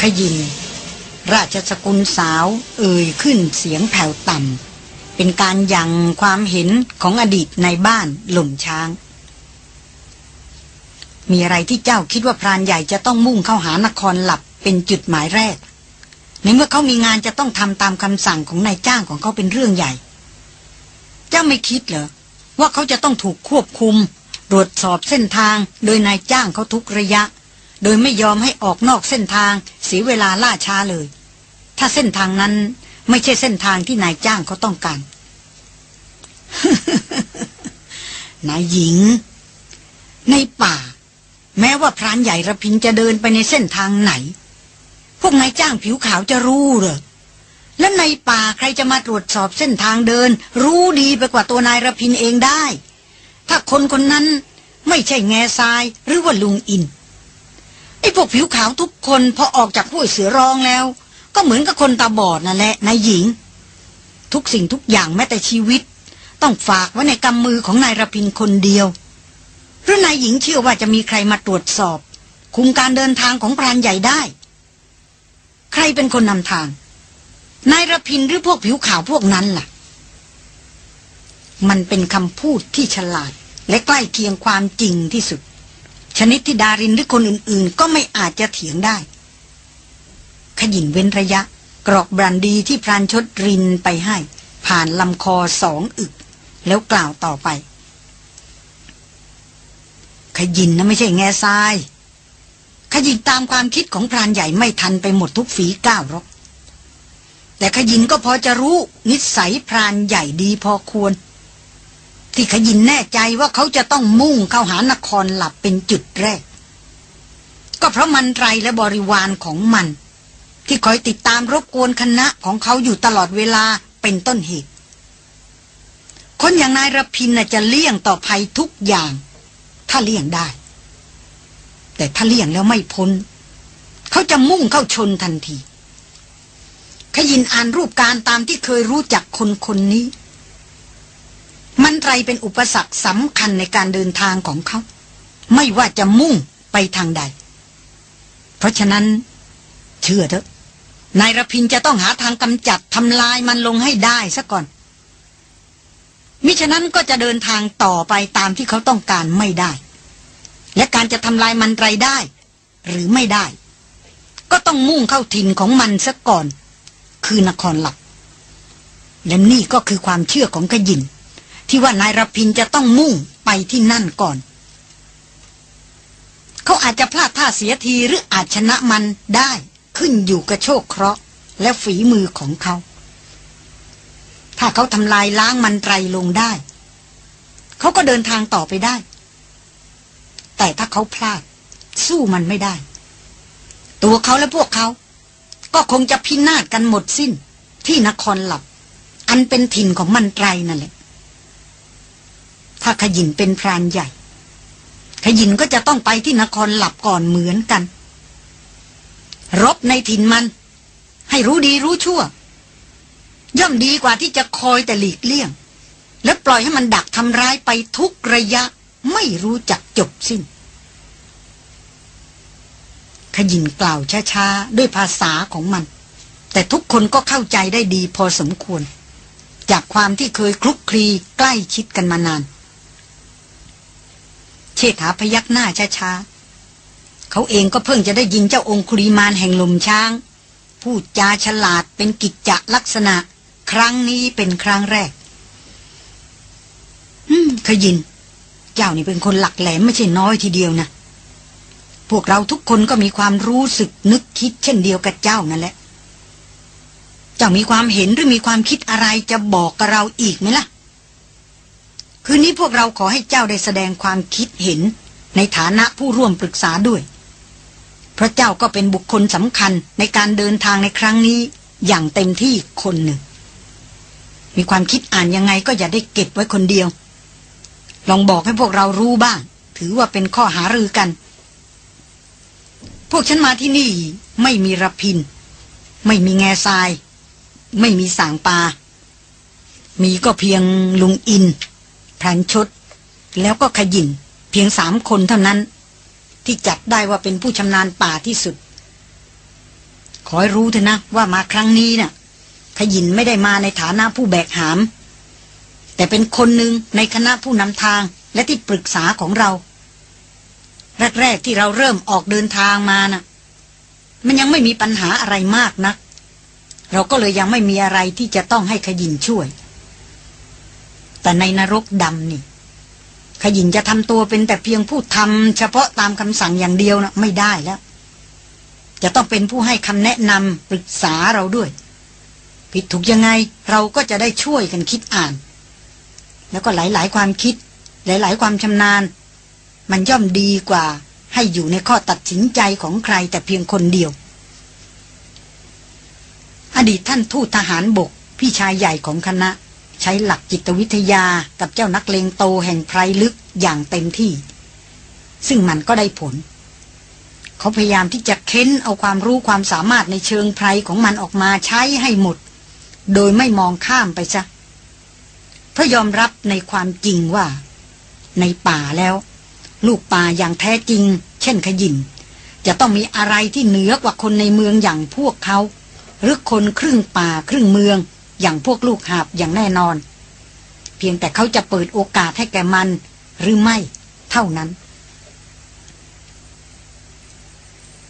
ขยิน ราชสกุลสาว เอ่ยขึ้นเสียงแผ่วต่ำเป็นการยังความเห็นของอดีตในบ้านหล่มช้าง มีอะไรที่เจ้าคิดว่าพรานใหญ่จะต้องมุ่งเข้าหานครหลับเป็นจุดหมายแรก ในเมื่อเขามีงานจะต้องทำตามคำสั่งของนายจ้างของเขาเป็นเรื่องใหญ่ เจ้าไม่คิดเหรอว่าเขาจะต้องถูกควบคุมตรวจสอบเส้นทางโดยนายจ้างเขาทุกระยะ โดยไม่ยอมให้ออกนอกเส้นทางเสียเวลาล่าช้าเลย ถ้าเส้นทางนั้นไม่ใช่เส้นทางที่นายจ้างเขาต้องการ นายหญิง ในป่า แม้ว่าพรานใหญ่ระพินจะเดินไปในเส้นทางไหน พวกนายจ้างผิวขาวจะรู้เหรอแล้วในป่าใครจะมาตรวจสอบเส้นทางเดิน รู้ดีไปกว่าตัวนายระพินเองได้ ถ้าคนคนนั้นไม่ใช่แง่ทรายหรือว่าลุงอิน อ้พวกผิวขาวทุกคนพอออกจากห้วยเสือรองแล้ว ก็เหมือนกับคนตาบอดนั่นแหละนายหญิง ทุกสิ่งทุกอย่างแม้แต่ชีวิต ต้องฝากไว้ในกำมือของนายระพินคนเดียวหรือนายหญิงเชื่อว่าจะมีใครมาตรวจสอบ คุมการเดินทางของพรานใหญ่ได้ ใครเป็นคนนำทางนายระพินหรือพวกผิวขาวพวกนั้นล่ะ มันเป็นคำพูดที่ฉลาด และใกล้เคียงความจริงที่สุด ชนิดที่ดารินหรือคนอื่นๆ ก็ไม่อาจจะเถียงได้ ขยินเว้นระยะ กรอกบรันดีที่พรานชดรินไปให้ ผ่านลำคอสองอึก แล้วกล่าวต่อไป ขยินนะไม่ใช่แง่ทราย ขยินตามความคิดของพรานใหญ่ไม่ทันไปหมดทุกฝีก้าวรอกแต่ขยินก็พอจะรู้นิสัยพรานใหญ่ดีพอควร ที่ขยินแน่ใจว่าเขาจะต้องมุ่งเข้าหานครหลับเป็นจุดแรก ก็เพราะมันไรและบริวารของมัน ที่คอยติดตามรบกวนคณะของเขาอยู่ตลอดเวลาเป็นต้นเหตุ คนอย่างนายรพินจะเลี่ยงต่อภัยทุกอย่าง ถ้าเลี่ยงได้ แต่ถ้าเลี่ยงแล้วไม่พ้น เขาจะมุ่งเข้าชนทันทีขยินอ่านรูปการตามที่เคยรู้จักคนคนนี้ มันไรเป็นอุปสรรคสำคัญในการเดินทางของเขา ไม่ว่าจะมุ่งไปทางใด เพราะฉะนั้น เชื่อเถอะ นายรพินจะต้องหาทางกำจัดทำลายมันลงให้ได้ซะก่อน มิฉะนั้นก็จะเดินทางต่อไปตามที่เขาต้องการไม่ได้ และการจะทำลายมันไรได้ หรือไม่ได้ ก็ต้องมุ่งเข้าถิ่นของมันซะก่อน คือนครหลักและนี่ก็คือความเชื่อของขยิน ที่ว่านายรพินจะต้องมุ่งไปที่นั่นก่อน เขาอาจจะพลาดท่าเสียทีหรืออาจชนะมันได้ขึ้นอยู่กับโชคเคราะห์และฝีมือของเขา ถ้าเขาทำลายล้างมันไตรลงได้ เขาก็เดินทางต่อไปได้ แต่ถ้าเขาพลาด สู้มันไม่ได้ ตัวเขาและพวกเขา ก็คงจะพินาศกันหมดสิ้นที่นครหลับ อันเป็นถิ่นของมันไตรนั่นแหละ ถ้าขยินเป็นพรานใหญ่ ขยินก็จะต้องไปที่นครหลับก่อนเหมือนกัน รบในถิ่นมัน ให้รู้ดีรู้ชั่ว ย่อมดีกว่าที่จะคอยแต่หลีกเลี่ยง และปล่อยให้มันดักทำร้ายไปทุกระยะไม่รู้จักจบสิ้น ขยินกล่าวช้าๆ ด้วยภาษาของมัน แต่ทุกคนก็เข้าใจได้ดีพอสมควร จากความที่เคยคลุกคลีใกล้ชิดกันมานาน เชษฐาพยักหน้าช้าๆเขาเองก็เพิ่งจะได้ยินเจ้าองคุริมานแห่งลมช้าง พูดจาฉลาดเป็นกิจจลักษณะ ครั้งนี้เป็นครั้งแรก อืมขยิน เจ้านี่เป็นคนหลักแหลมไม่ใช่น้อยทีเดียวนะพวกเราทุกคนก็มีความรู้สึกนึกคิดเช่นเดียวกับเจ้านั่นแหละ เจ้ามีความเห็นหรือมีความคิดอะไรจะบอกกับเราอีกไหมล่ะ คืนนี้พวกเราขอให้เจ้าได้แสดงความคิดเห็น ในฐานะผู้ร่วมปรึกษาด้วยเพราะเจ้าก็เป็นบุคคลสำคัญในการเดินทางในครั้งนี้อย่างเต็มที่คนหนึ่ง มีความคิดอ่านยังไงก็อย่าได้เก็บไว้คนเดียว ลองบอกให้พวกเรารู้บ้าง ถือว่าเป็นข้อหารือกัน พวกฉันมาที่นี่ไม่มีรพิน ไม่มีแง่ทราย ไม่มีสางปามีก็เพียงลุงอิน พรานชด แล้วก็ขยินเพียงสามคนเท่านั้น ที่จัดได้ว่าเป็นผู้ชำนาญป่าที่สุด ขอให้รู้เถอะนะว่ามาครั้งนี้นะ่ะ ขยินไม่ได้มาในฐานะผู้แบกหาม แต่เป็นคนหนึ่งในคณะผู้นำทางและที่ปรึกษาของเรา แรก ๆ ที่เราเริ่มออกเดินทางมานะ่ะ มันยังไม่มีปัญหาอะไรมากนัก เราก็เลยยังไม่มีอะไรที่จะต้องให้ขยินช่วย แต่ในนรกดำนี่ ขยินจะทำตัวเป็นแต่เพียงผู้ทำเฉพาะตามคำสั่งอย่างเดียวนะไม่ได้แล้ว จะต้องเป็นผู้ให้คำแนะนำปรึกษาเราด้วย ผิดถูกยังไงเราก็จะได้ช่วยกันคิดอ่าน แล้วก็หลายๆ ความคิด หลาย ๆ ความชำนาญ มันย่อมดีกว่าให้อยู่ในข้อตัดสินใจของใครแต่เพียงคนเดียว อดีตท่านทูตทหารบกพี่ชายใหญ่ของคณะ ช้หลักจิตวิทยากับเจ้านักเลงโตแห่งไพรลึกอย่างเต็มที่ ซึ่งมันก็ได้ผล เขาพยายามที่จะเค้นเอาความรู้ความสามารถในเชิงไพรของมันออกมาใช้ให้หมด โดยไม่มองข้ามไปซะเพราะยอมรับในความจริงว่า ในป่าแล้ว ลูกป่าอย่างแท้จริง เช่นขยินจะต้องมีอะไรที่เหนือกว่าคนในเมืองอย่างพวกเขา หรือคนครึ่งป่าครึ่งเมือง อย่างพวกลูกหาบอย่างแน่นอน เพียงแต่เขาจะเปิดโอกาสให้แกมันหรือไม่ เท่านั้น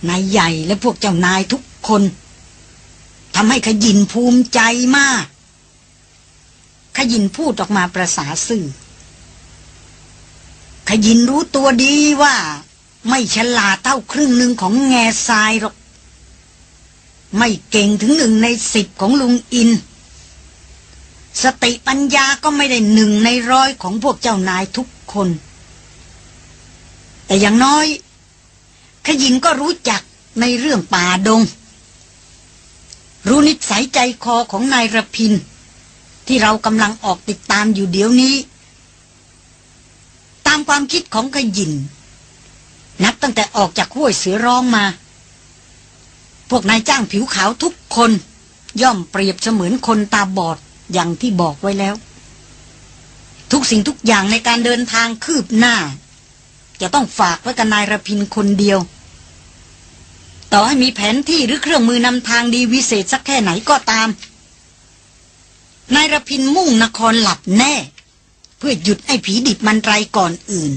นายใหญ่และพวกเจ้านายทุกคนทำให้ขยินภูมิใจมาก ขยินพูดออกมาประสาซื่อ ขยินรู้ตัวดีว่า ไม่ฉลาดเท่าครึ่งหนึ่งของแง่ทรายหรอก ไม่เก่งถึงหนึ่งในสิบของลุงอิน สติปัญญาก็ไม่ได้หนึ่งในร้อยของพวกเจ้านายทุกคน แต่อย่างน้อย ขยินก็รู้จักในเรื่องป่าดง รู้นิสัยใจคอของนายระพิน ที่เรากำลังออกติดตามอยู่เดี๋ยวนี้ ตามความคิดของขยิน นับตั้งแต่ออกจากห้วยเสือร้องมา พวกนายจ้างผิวขาวทุกคน ย่อมเปรียบเสมือนคนตาบอด อย่างที่บอกไว้แล้ว ทุกสิ่งทุกอย่างในการเดินทางคืบหน้า จะต้องฝากไว้กับนายระพินคนเดียว ต่อให้มีแผนที่หรือเครื่องมือนำทางดีวิเศษสักแค่ไหนก็ตาม นายระพินมุ่งนครหลับแน่ เพื่อหยุดไอ้ผีดิบมันไรก่อนอื่น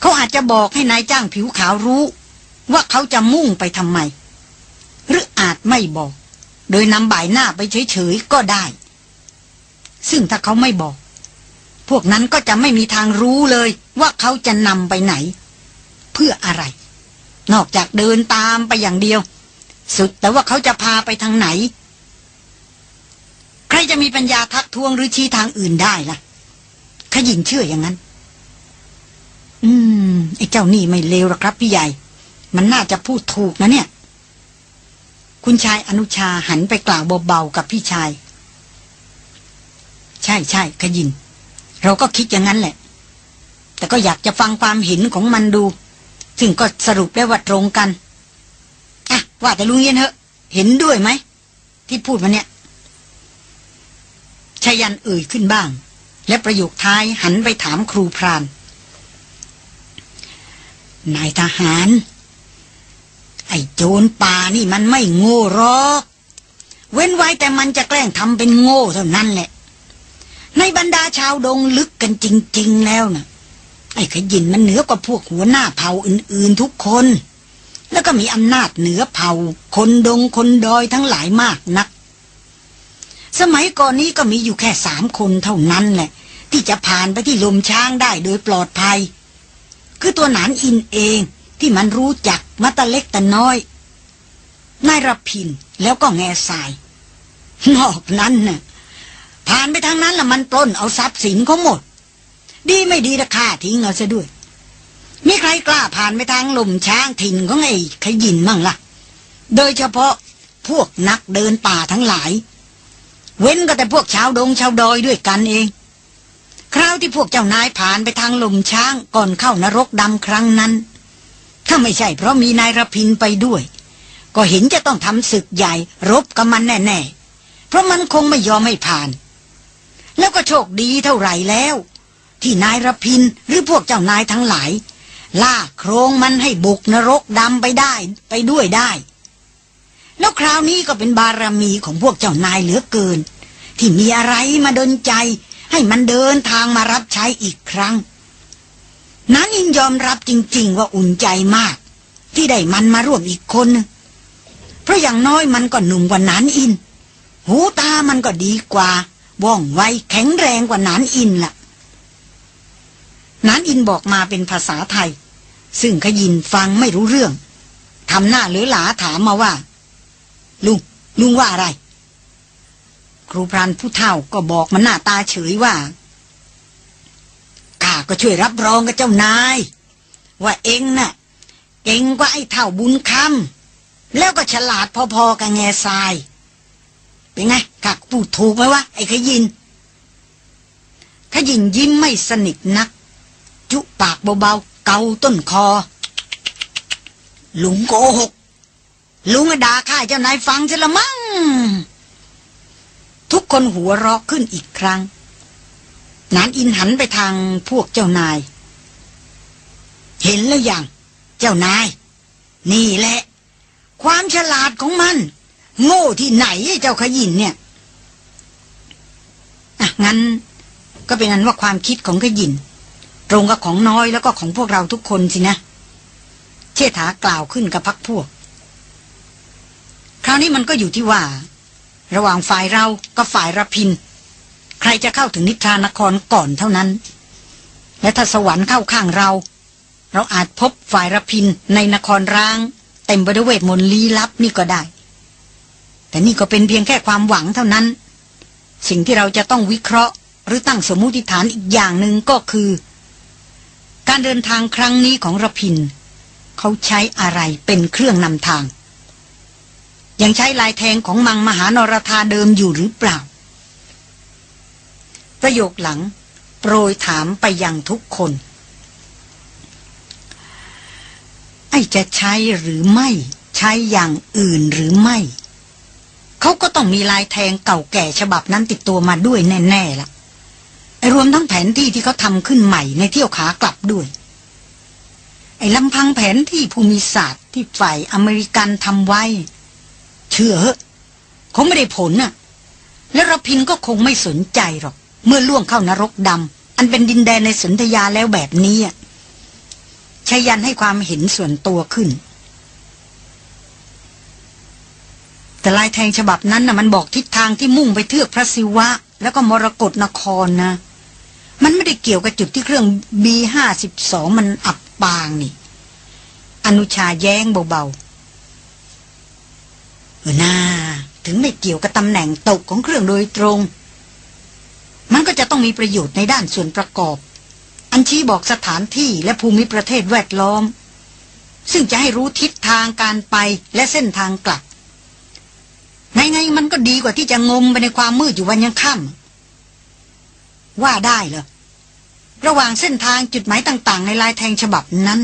เขาอาจจะบอกให้นายจ้างผิวขาวรู้ ว่าเขาจะมุ่งไปทำไม หรืออาจไม่บอก โดยนำบ่ายหน้าไปเฉยๆก็ได้ ซึ่งถ้าเขาไม่บอก พวกนั้นก็จะไม่มีทางรู้เลยว่าเขาจะนำไปไหน เพื่ออะไร นอกจากเดินตามไปอย่างเดียว สุดแต่ว่าเขาจะพาไปทางไหน ใครจะมีปัญญาทักท้วงหรือชี้ทางอื่นได้ล่ะขยินเชื่ออย่างนั้น อืมไอ้เจ้านี่ไม่เลวหรอกครับพี่ใหญ่ มันน่าจะพูดถูกนะเนี่ย คุณชายอนุชาหันไปกล่าวเบาๆกับพี่ชาย ใช่ใช่ขยิน เราก็คิดอย่างนั้นแหละ แต่ก็อยากจะฟังความเห็นของมันดู ซึ่งก็สรุปได้ว่าตรงกันอะว่าแต่ลุงเย็นเหอะ เห็นด้วยไหม ที่พูดมาเนี่ยชายันเอ่ยขึ้นบ้าง และประโยคท้ายหันไปถามครูพรานนายทหาร ไอ้โจรป่านี่มันไม่โง่หรอกเว้นไว้แต่มันจะแกล้งทำเป็นโง่เท่านั้นแหละ ในบรรดาชาวดงลึกกันจริง ๆ แล้วนะไอ้ขยินมันเหนือกว่าพวกหัวหน้าเผ่าอื่น ๆ ทุกคน แล้วก็มีอำนาจเหนือเผ่า คนดงคนดอยทั้งหลายมากนัก สมัยก่อนนี้ก็มีอยู่แค่สามคนเท่านั้นแหละ ที่จะผ่านไปที่ลมช้างได้โดยปลอดภัย คือตัวหนานอินเอง ที่มันรู้จักมาตะเล็กแต่น้อย นายรพินแล้วก็แง่ทราย นอกนั้นน่ะผ่านไปทางนั้นละมันปล้นเอาทรัพย์สินเขาหมด ดีไม่ดีราคาทิ้งเอาซะด้วย มีใครกล้าผ่านไปทางลมช้างถิ่นของไอ้ขยินมั่งละ่ะ โดยเฉพาะพวกนักเดินป่าทั้งหลาย เว้นก็แต่พวกชาวดงชาวดอยด้วยกันเอง คราวที่พวกเจ้านายผ่านไปทางลมช้างก่อนเข้านรกดำครั้งนั้น ถ้าไม่ใช่เพราะมีนายรพินไปด้วย ก็เห็นจะต้องทำศึกใหญ่รบกับมันแน่ ๆ เพราะมันคงไม่ยอมให้ผ่าน แล้วก็โชคดีเท่าไหร่แล้ว ที่นายรพินหรือพวกเจ้านายทั้งหลายล่าโครงมันให้บุกนรกดำไปได้ไปด้วยได้ แล้วคราวนี้ก็เป็นบารมีของพวกเจ้านายเหลือเกิน ที่มีอะไรมาดนใจ ให้มันเดินทางมารับใช้อีกครั้ง นั้นอินยอมรับจริง ๆ ว่าอุ่นใจมาก ที่ได้มันมาร่วมอีกคนนึงเพราะอย่างน้อยมันก็หนุ่มกว่านันอิน หูตามันก็ดีกว่า ว่องไวแข็งแรงกว่านันอินละ่ะนันอินบอกมาเป็นภาษาไทย ซึ่งขยินฟังไม่รู้เรื่องทำหน้าเหลือหลาถามมาว่า ลุงลุงว่าอะไร ครูพรานผู้เฒ่าก็บอกมันหน้าตาเฉยว่า ก็ช่วยรับรองกับเจ้านาย ว่าเองนะ่ะ เก่งกว่าไอ้เท่าบุญคำแล้วก็ฉลาดพอๆกับแง่ทราย เป็นไงข้าพูดถูกไหมวะไอ้ขยินขยินยิ้มไม่สนิทนัก จุปากเบาๆ เกาต้นคอ ลุงโกหก ลุงด่าข้าเจ้านายฟังใช่ละมั้งทุกคนหัวเราะขึ้นอีกครั้ง นานอินหันไปทางพวกเจ้านาย เห็นแล้วยัง เจ้านาย นี่แหละ ความฉลาดของมัน โง่ที่ไหนเจ้าขยินเนี่ยอะงั้นก็เป็นอันว่าความคิดของขยิน ตรงกับของน้อยแล้วก็ของพวกเราทุกคนสินะ เชษฐากล่าวขึ้นกับพักพวก คราวนี้มันก็อยู่ที่ว่า ระหว่างฝ่ายเรากับฝ่ายรพิน ใครจะเข้าถึงนิทรานครก่อนเท่านั้น และถ้าสวรรค์เข้าข้างเรา เราอาจพบฝ่ายรพินในนครร้าง เต็มไปด้วยเวทมนต์ลี้ลับนี่ก็ได้ แต่นี่ก็เป็นเพียงแค่ความหวังเท่านั้น สิ่งที่เราจะต้องวิเคราะห์ หรือตั้งสมมติฐานอีกอย่างหนึ่งก็คือ การเดินทางครั้งนี้ของรพิน เขาใช้อะไรเป็นเครื่องนำทางยังใช้ลายแทงของมังมหานรธาเดิมอยู่หรือเปล่า ประโยคหลัง โปรยถามไปยังทุกคน ไอ้จะใช้หรือไม่ ใช้อย่างอื่นหรือไม่ เขาก็ต้องมีลายแทงเก่าแก่ฉบับนั้นติดตัวมาด้วยแน่ๆล่ะรวมทั้งแผนที่ที่เขาทำขึ้นใหม่ในเที่ยวขากลับด้วย ไอ้ลำพังแผนที่ภูมิศาสตร์ที่ฝ่ายอเมริกันทำไว้ เชื่อเหอะคงไม่ได้ผลน่ะ และรพินก็คงไม่สนใจหรอก เมื่อล่วงเข้านรกดำอันเป็นดินแดนในสนธยาแล้วแบบนี้ชายันให้ความเห็นส่วนตัวขึ้น แต่ลายแทงฉบับนั้นน่ะมันบอกทิศทางที่มุ่งไปเทือกพระศิวะ แล้วก็มรกรนครนะ มันไม่ได้เกี่ยวกับจุดที่เครื่องบีห้าสิบสองมันอับปางนี่ อนุชาแย้งเบาๆเออนาถึงไม่เกี่ยวกับตำแหน่งตกของเครื่องโดยตรง มันก็จะต้องมีประโยชน์ในด้านส่วนประกอบ อันชี้บอกสถานที่และภูมิประเทศแวดล้อม ซึ่งจะให้รู้ทิศทางการไปและเส้นทางกลับไงไงมันก็ดีกว่าที่จะงมไปในความมืดอยู่วันยังค่ำว่าได้เหรอระหว่างเส้นทางจุดหมายต่างๆ ในลายแทงฉบับนั้น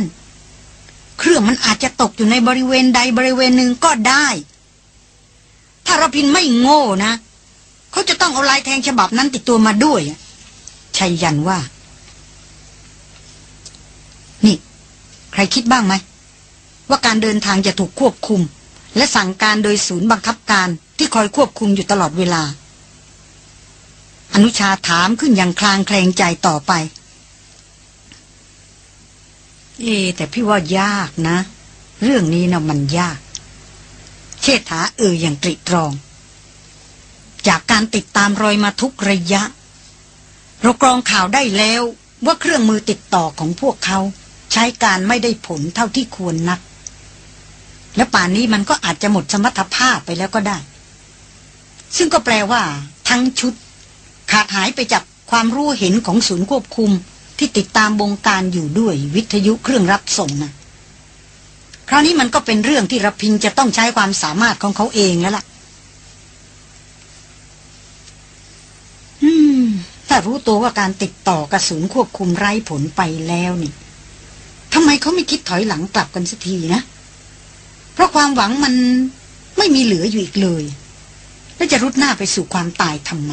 เครื่องมันอาจจะตกอยู่ในบริเวณใดบริเวณหนึ่งก็ได้ ถ้าราพินไม่โง่นะ เขาจะต้องเอาลายแทงฉบับนั้นติดตัวมาด้วยชัยยันว่า นี่ ใครคิดบ้างไหม ว่าการเดินทางจะถูกควบคุม และสั่งการโดยศูนย์บังคับการที่คอยควบคุมอยู่ตลอดเวลา อนุชาถามขึ้นอย่างคลางแคลงใจต่อไป เอ แต่พี่ว่ายากนะ เรื่องนี้นะมันยาก เชษฐาเอออย่างตริตรอง จากการติดตามรอยมาทุกระยะ เรากรองข่าวได้แล้วว่าเครื่องมือติดต่อของพวกเขา ใช้การไม่ได้ผลเท่าที่ควรนัก และป่านนี้มันก็อาจจะหมดสมรรถภาพไปแล้วก็ได้ ซึ่งก็แปลว่า ทั้งชุด ขาดหายไปจากความรู้เห็นของศูนย์ควบคุมที่ติดตามบงการอยู่ด้วยวิทยุเครื่องรับส่งนะคราวนี้มันก็เป็นเรื่องที่รพินจะต้องใช้ความสามารถของเขาเองแล้วล่ะ อืม ถ้ารู้ตัวว่าการติดต่อกับศูนย์ควบคุมไร้ผลไปแล้วนี่ทำไมเขาไม่คิดถอยหลังกลับกันสักทีนะ เพราะความหวังมันไม่มีเหลืออยู่อีกเลย แล้วจะรุดหน้าไปสู่ความตายทำไม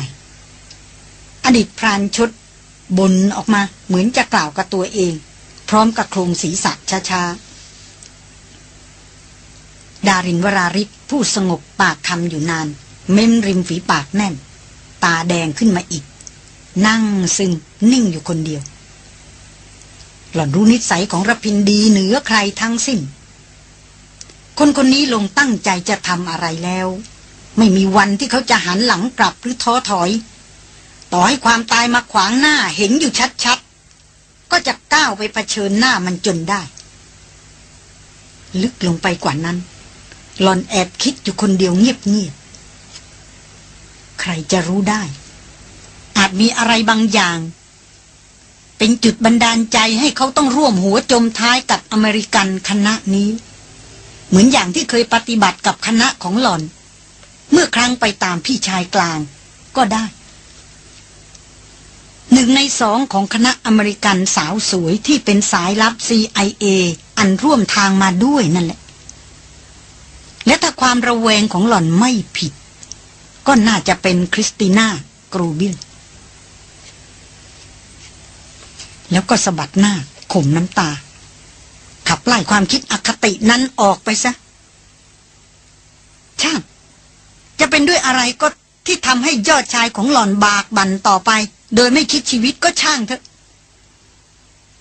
อดีตพรานชดบนออกมาเหมือนจะกล่าวกับตัวเอง พร้อมกับโครงศีรษะช้าๆ ดารินวราริศผู้สงบปากคำอยู่นาน เม้มริมฝีปากแน่น ตาแดงขึ้นมาอีก นั่งซึ่งนิ่งอยู่คนเดียว หล่อนรู้นิสัยของรพินดีเหนือใครทั้งสิ้น คนคนนี้ลงตั้งใจจะทำอะไรแล้ว ไม่มีวันที่เขาจะหันหลังกลับหรือท้อถอย ต่อให้ความตายมาขวางหน้าเห็นอยู่ชัดๆ ก็จะก้าวไปเผชิญหน้ามันจนได้ ลึกลงไปกว่านั้น หลอนแอบคิดอยู่คนเดียวเงียบๆใครจะรู้ได้ อาจมีอะไรบางอย่าง เป็นจุดบันดาลใจให้เขาต้องร่วมหัวจมท้ายกับอเมริกันคณะนี้ เหมือนอย่างที่เคยปฏิบัติกับคณะของหลอน เมื่อครั้งไปตามพี่ชายกลาง ก็ได้ หนึ่งในสองของคณะอเมริกันสาวสวยที่เป็นสายลับ CIA อันร่วมทางมาด้วยนั่นแหละ และถ้าความระแวงของหล่อนไม่ผิด ก็น่าจะเป็นคริสติน่ากรูบิล แล้วก็สะบัดหน้าข่มน้ำตา ขับไล่ความคิดอคตินั้นออกไปซะช่างจะเป็นด้วยอะไรก็ที่ทำให้ยอดชายของหล่อนบากบั่นต่อไป โดยไม่คิดชีวิตก็ช่างเถอะ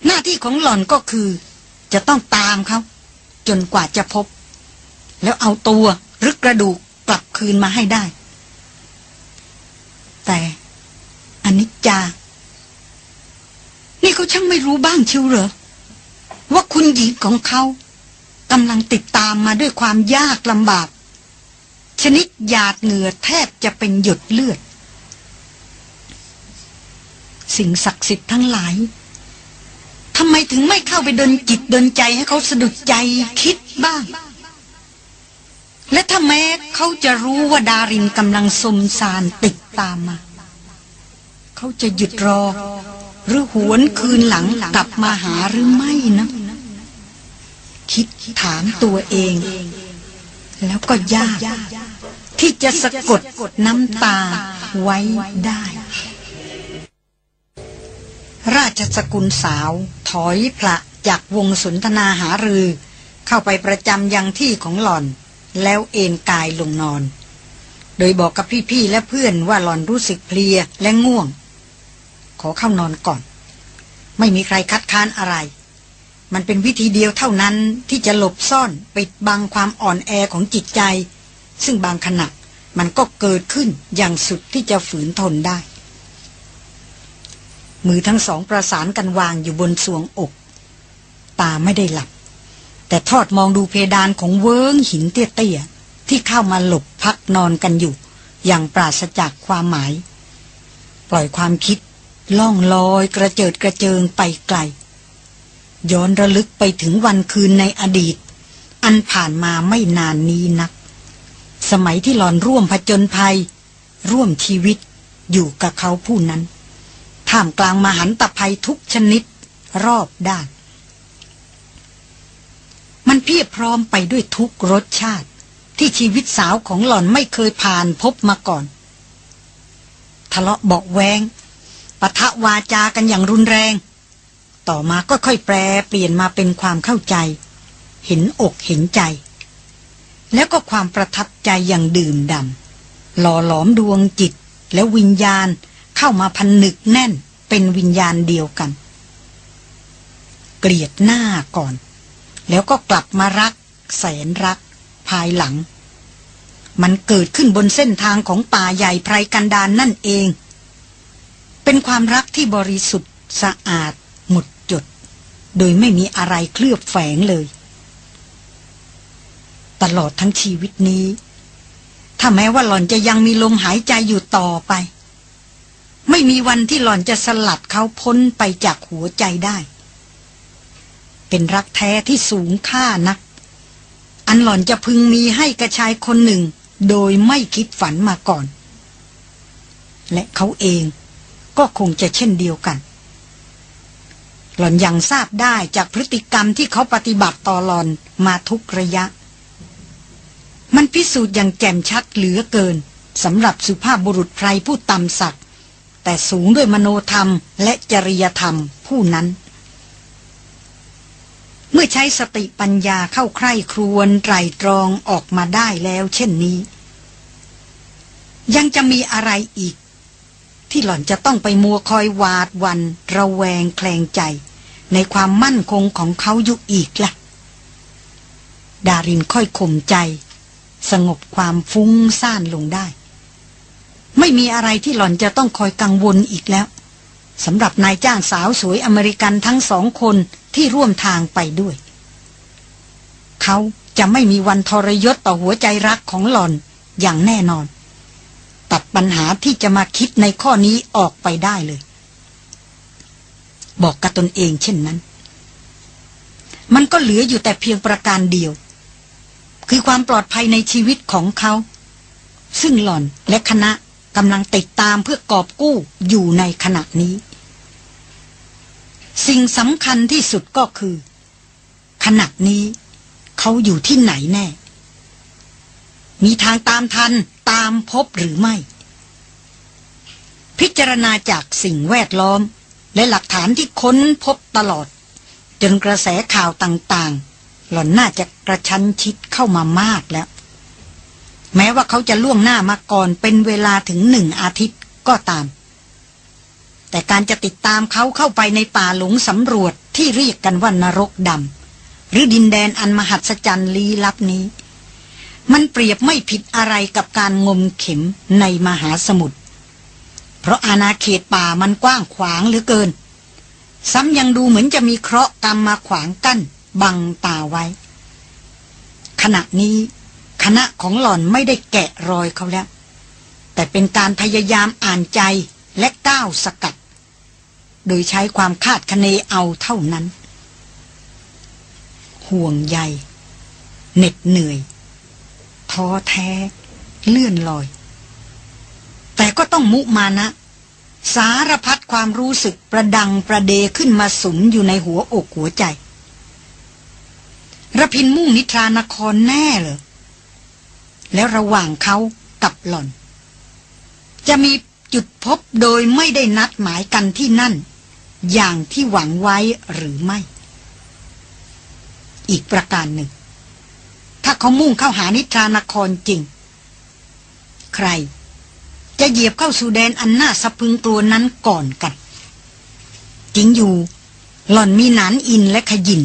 หน้าที่ของหล่อนก็คือ จะต้องตามเขา จนกว่าจะพบ แล้วเอาตัวหรือกระดูกกลับคืนมาให้ได้ แต่อนิจจา นี่เขาช่างไม่รู้บ้างชิวเหรอ ว่าคุณหญิงของเขากำลังติดตามมาด้วยความยากลำบาก ชนิดหยาดเหงื่อแทบจะเป็นหยดเลือด สิ่งศักดิ์สิทธิ์ทั้งหลายทำไมถึงไม่เข้าไปดนจิตดนใจให้เขาสะดุดใจคิดบ้าง และถ้าแม้เขาจะรู้ว่าดารินกำลังสมสารติดตามมา เขาจะหยุดรอ หรือหวนคืนหลังกลับมาหาหรือไม่นะ คิดถามตัวเอง แล้วก็ยาก ที่จะสะกดน้ำตาไว้ได้ ราชสกุลสาวถอยพระจากวงสนทนาหารือ เข้าไปประจำยังที่ของหล่อน แล้วเอนกายลงนอน โดยบอกกับพี่ๆและเพื่อนว่าหล่อนรู้สึกเพลียและง่วง ขอเข้านอนก่อน ไม่มีใครคัดค้านอะไร มันเป็นวิธีเดียวเท่านั้นที่จะหลบซ่อนปิดบังความอ่อนแอของจิตใจ ซึ่งบางขณะมันก็เกิดขึ้นอย่างสุดที่จะฝืนทนได้ มือทั้งสองประสานกันวางอยู่บนสวงอก ตาไม่ได้หลับ แต่ทอดมองดูเพดานของเวิ้งหินเตี้ยๆที่เข้ามาหลบพักนอนกันอยู่ อย่างปราศจากความหมาย ปล่อยความคิด ล่องลอยกระเจิดกระเจิงไปไกล ย้อนระลึกไปถึงวันคืนในอดีต อันผ่านมาไม่นานนี้นัก สมัยที่หลอนร่วมผจญภัย ร่วมชีวิตอยู่กับเขาผู้นั้น ท่ามกลางมหันตภัยทุกชนิดรอบด้าน มันเพียบพร้อมไปด้วยทุกรสชาติ ที่ชีวิตสาวของหล่อนไม่เคยผ่านพบมาก่อน ทะเลาะเบาแวง ปะทะวาจากันอย่างรุนแรง ต่อมาก็ค่อยแปรเปลี่ยนมาเป็นความเข้าใจ เห็นอกเห็นใจ แล้วก็ความประทับใจอย่างดื่มดำหล่อหลอมดวงจิตและวิญญาณเข้ามาพันนึกแน่นเป็นวิญญาณเดียวกัน เกลียดหน้าก่อน แล้วก็กลับมารัก แสนรัก ภายหลัง มันเกิดขึ้นบนเส้นทางของป่าใหญ่ไพรกันดานนั่นเอง เป็นความรักที่บริสุทธิ์ สะอาด หมดจด โดยไม่มีอะไรเคลือบแฝงเลย ตลอดทั้งชีวิตนี้ ถ้าแม้ว่าหล่อนจะยังมีลมหายใจอยู่ต่อไป ไม่มีวันที่หล่อนจะสลัดเขาพ้นไปจากหัวใจได้ เป็นรักแท้ที่สูงค่านัก อันหล่อนจะพึงมีให้กระชายคนหนึ่ง โดยไม่คิดฝันมาก่อน และเขาเอง ก็คงจะเช่นเดียวกัน หล่อนยังทราบได้จากพฤติกรรมที่เขาปฏิบัติต่อหล่อนมาทุกระยะ มันพิสูจน์อย่างแจ่มชัดเหลือเกินสำหรับสุภาพบุรุษไพรผู้ต่ำสักแต่สูงด้วยมโนธรรมและจริยธรรมผู้นั้น เมื่อใช้สติปัญญาเข้าใคร่ครวนไตรตรองออกมาได้แล้ว เช่นนี้ ยังจะมีอะไรอีก ที่หล่อนจะต้องไปมัวคอยหวาดวัน ระแวงแคลงใจ ในความมั่นคงของเขาอยู่อีกละ่ะ ดารินค่อยข่มใจ สงบความฟุ้งซ่านลงได้ ไม่มีอะไรที่หล่อนจะต้องคอยกังวลอีกแล้วสำหรับนายจ้างสาวสวยอเมริกันทั้งสองคนที่ร่วมทางไปด้วย เขาจะไม่มีวันทรยศต่อหัวใจรักของหล่อนอย่างแน่นอน ปัญหาที่จะมาคิดในข้อนี้ออกไปได้เลย บอกกับตนเองเช่นนั้น มันก็เหลืออยู่แต่เพียงประการเดียว คือความปลอดภัยในชีวิตของเขา ซึ่งหล่อนและคณะกำลังติดตามเพื่อกอบกู้อยู่ในขณะนี้ สิ่งสำคัญที่สุดก็คือ ขณะนี้เขาอยู่ที่ไหนแน่ มีทางตามทันตามพบหรือไม่ พิจารณาจากสิ่งแวดล้อม และหลักฐานที่ค้นพบตลอด จนกระแสข่าวต่างๆ หล่อนน่าจะกระชั้นชิดเข้ามามากแล้ว แม้ว่าเขาจะล่วงหน้ามาก่อนเป็นเวลาถึงหนึ่งอาทิตย์ก็ตาม แต่การจะติดตามเขาเข้าไปในป่าหลงสำรวจที่เรียกกันว่านรกดำหรือดินแดนอันมหัศจรรย์ลี้ลับนี้ มันเปรียบไม่ผิดอะไรกับการงมเข็มในมหาสมุทร เพราะอาณาเขตป่ามันกว้างขวางเหลือเกิน ซ้ำยังดูเหมือนจะมีเคราะห์กรรมมาขวางกั้น บังตาไว้ ขณะนี้คณะของหล่อนไม่ได้แกะรอยเขาแล้ว แต่เป็นการพยายามอ่านใจและก้าวสกัด โดยใช้ความคาดคะเนเอาเท่านั้น ห่วงใยเหน็ดเหนื่อยท้อแท้ เลื่อนลอย แต่ก็ต้องมุมานะ สารพัดความรู้สึกประดังประเดขึ้นมาสุมอยู่ในหัวอกหัวใจระพินมุ่งนิทรานครแน่เหรอแล้วระหว่างเขากับหล่อน จะมีจุดพบโดยไม่ได้นัดหมายกันที่นั่น อย่างที่หวังไว้หรือไม่ อีกประการหนึ่ง ถ้าเขามุ่งเข้าหานิทรานครจริง ใคร จะเหยียบเข้าสู่แดนอันน่าสะพึงกลัวนั้นก่อนกันจริงอยู่ หล่อนมีหนานอินและขยิน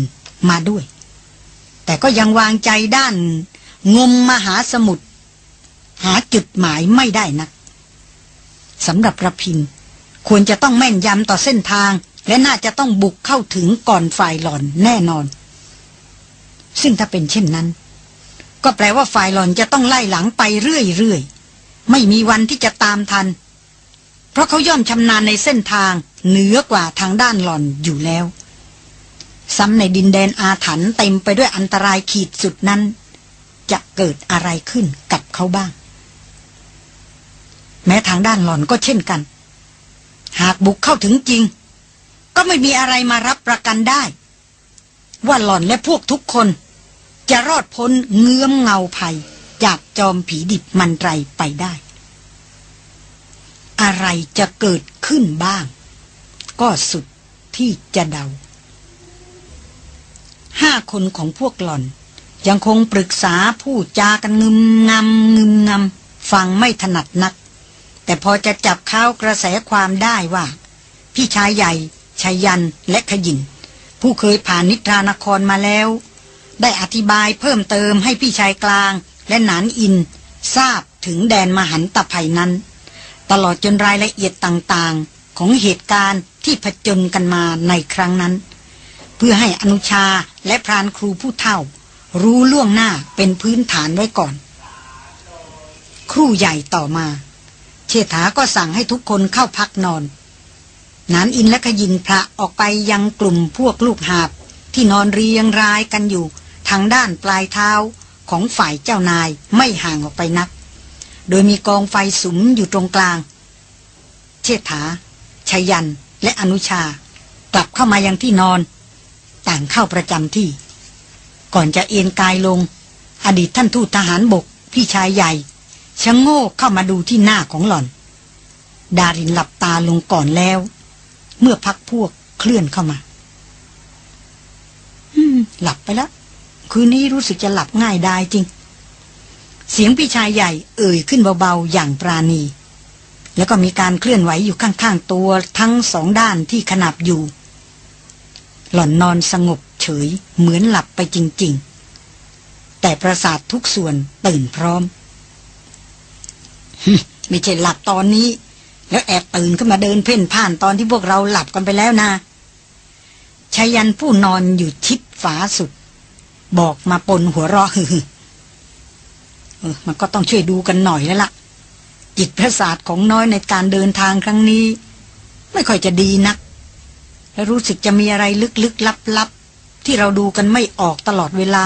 มาด้วย แต่ก็ยังวางใจด้าน งมมหาสมุทรหาจุดหมายไม่ได้นักสำหรับระพิน ควรจะต้องแม่นยำต่อเส้นทาง และน่าจะต้องบุกเข้าถึงก่อนฝ่ายหล่อนแน่นอน ซึ่งถ้าเป็นเช่นนั้น ก็แปลว่าฝ่ายหล่อนจะต้องไล่หลังไปเรื่อยๆ ไม่มีวันที่จะตามทัน เพราะเขาย่อมชำนาญในเส้นทางเหนือกว่าทางด้านหล่อนอยู่แล้ว ซ้ำในดินแดนอาถรรพ์เต็มไปด้วยอันตรายขีดสุดนั้น จะเกิดอะไรขึ้นกับเขาบ้าง แม้ทางด้านหล่อนก็เช่นกัน หากบุกเข้าถึงจริง ก็ไม่มีอะไรมารับประกันได้ ว่าหล่อนและพวกทุกคนจะรอดพ้นเงื้อมเงาภัย จากจอมผีดิบมันไรไปได้ อะไรจะเกิดขึ้นบ้าง ก็สุดที่จะเดา ห้าคนของพวกหล่อน ยังคงปรึกษาพูดจากันงึมงำงึมงำฟังไม่ถนัดนัก แต่พอจะจับข้าวกระแสความได้ว่า พี่ชายใหญ่ชายันและขยินผู้เคยผ่านนิทรานครมาแล้ว ได้อธิบายเพิ่มเติมให้พี่ชายกลาง และนานอินทราบถึงแดนมหันตภัยนั้น ตลอดจนรายละเอียดต่างๆ ของเหตุการณ์ที่ผจญกันมาในครั้งนั้น เพื่อให้อนุชาและพรานครูผู้เฒ่า รู้ล่วงหน้าเป็นพื้นฐานไว้ก่อน ครู่ใหญ่ต่อมา เชษฐาก็สั่งให้ทุกคนเข้าพักนอนนานอินและขยินพระออกไปยังกลุ่มพวกลูกหาบที่นอนเรียงรายกันอยู่ทางด้านปลายเท้า ของฝ่ายเจ้านายไม่ห่างออกไปนัก โดยมีกองไฟสุมอยู่ตรงกลาง เชษฐาชยันและอนุชากลับเข้ามายังที่นอน ต่างเข้าประจำที่ ก่อนจะเอ็นกายลง อดีตท่านทูตทหารบกพี่ชายใหญ่ชะโง่เข้ามาดูที่หน้าของหล่อน ดารินหลับตาลงก่อนแล้ว เมื่อพักพวกเคลื่อนเข้ามา อืม หลับไปแล้ว คืนนี้รู้สึกจะหลับง่ายได้จริง เสียงพี่ชายใหญ่เอ่ยขึ้นเบาๆอย่างปราณี แล้วก็มีการเคลื่อนไหวอยู่ข้างๆตัวทั้งสองด้านที่ขนับอยู่ หล่อนนอนสงบเฉยเหมือนหลับไปจริง ๆ แต่ประสาททุกส่วนตื่นพร้อมไม่ใช่หลับตอนนี้ แล้วแอบตื่นขึ้นมาเดินเพ่นพ่านตอนที่พวกเราหลับกันไปแล้วนะชายันผู้นอนอยู่ชิดฝาสุด บอกมาปนหัวเราะฮึเออมันก็ต้องช่วยดูกันหน่อยแล้วละ่ะ จิตประสาทของน้อยในการเดินทางครั้งนี้ ไม่ค่อยจะดีนัก และรู้สึกจะมีอะไรลึกๆลับๆ ที่เราดูกันไม่ออกตลอดเวลา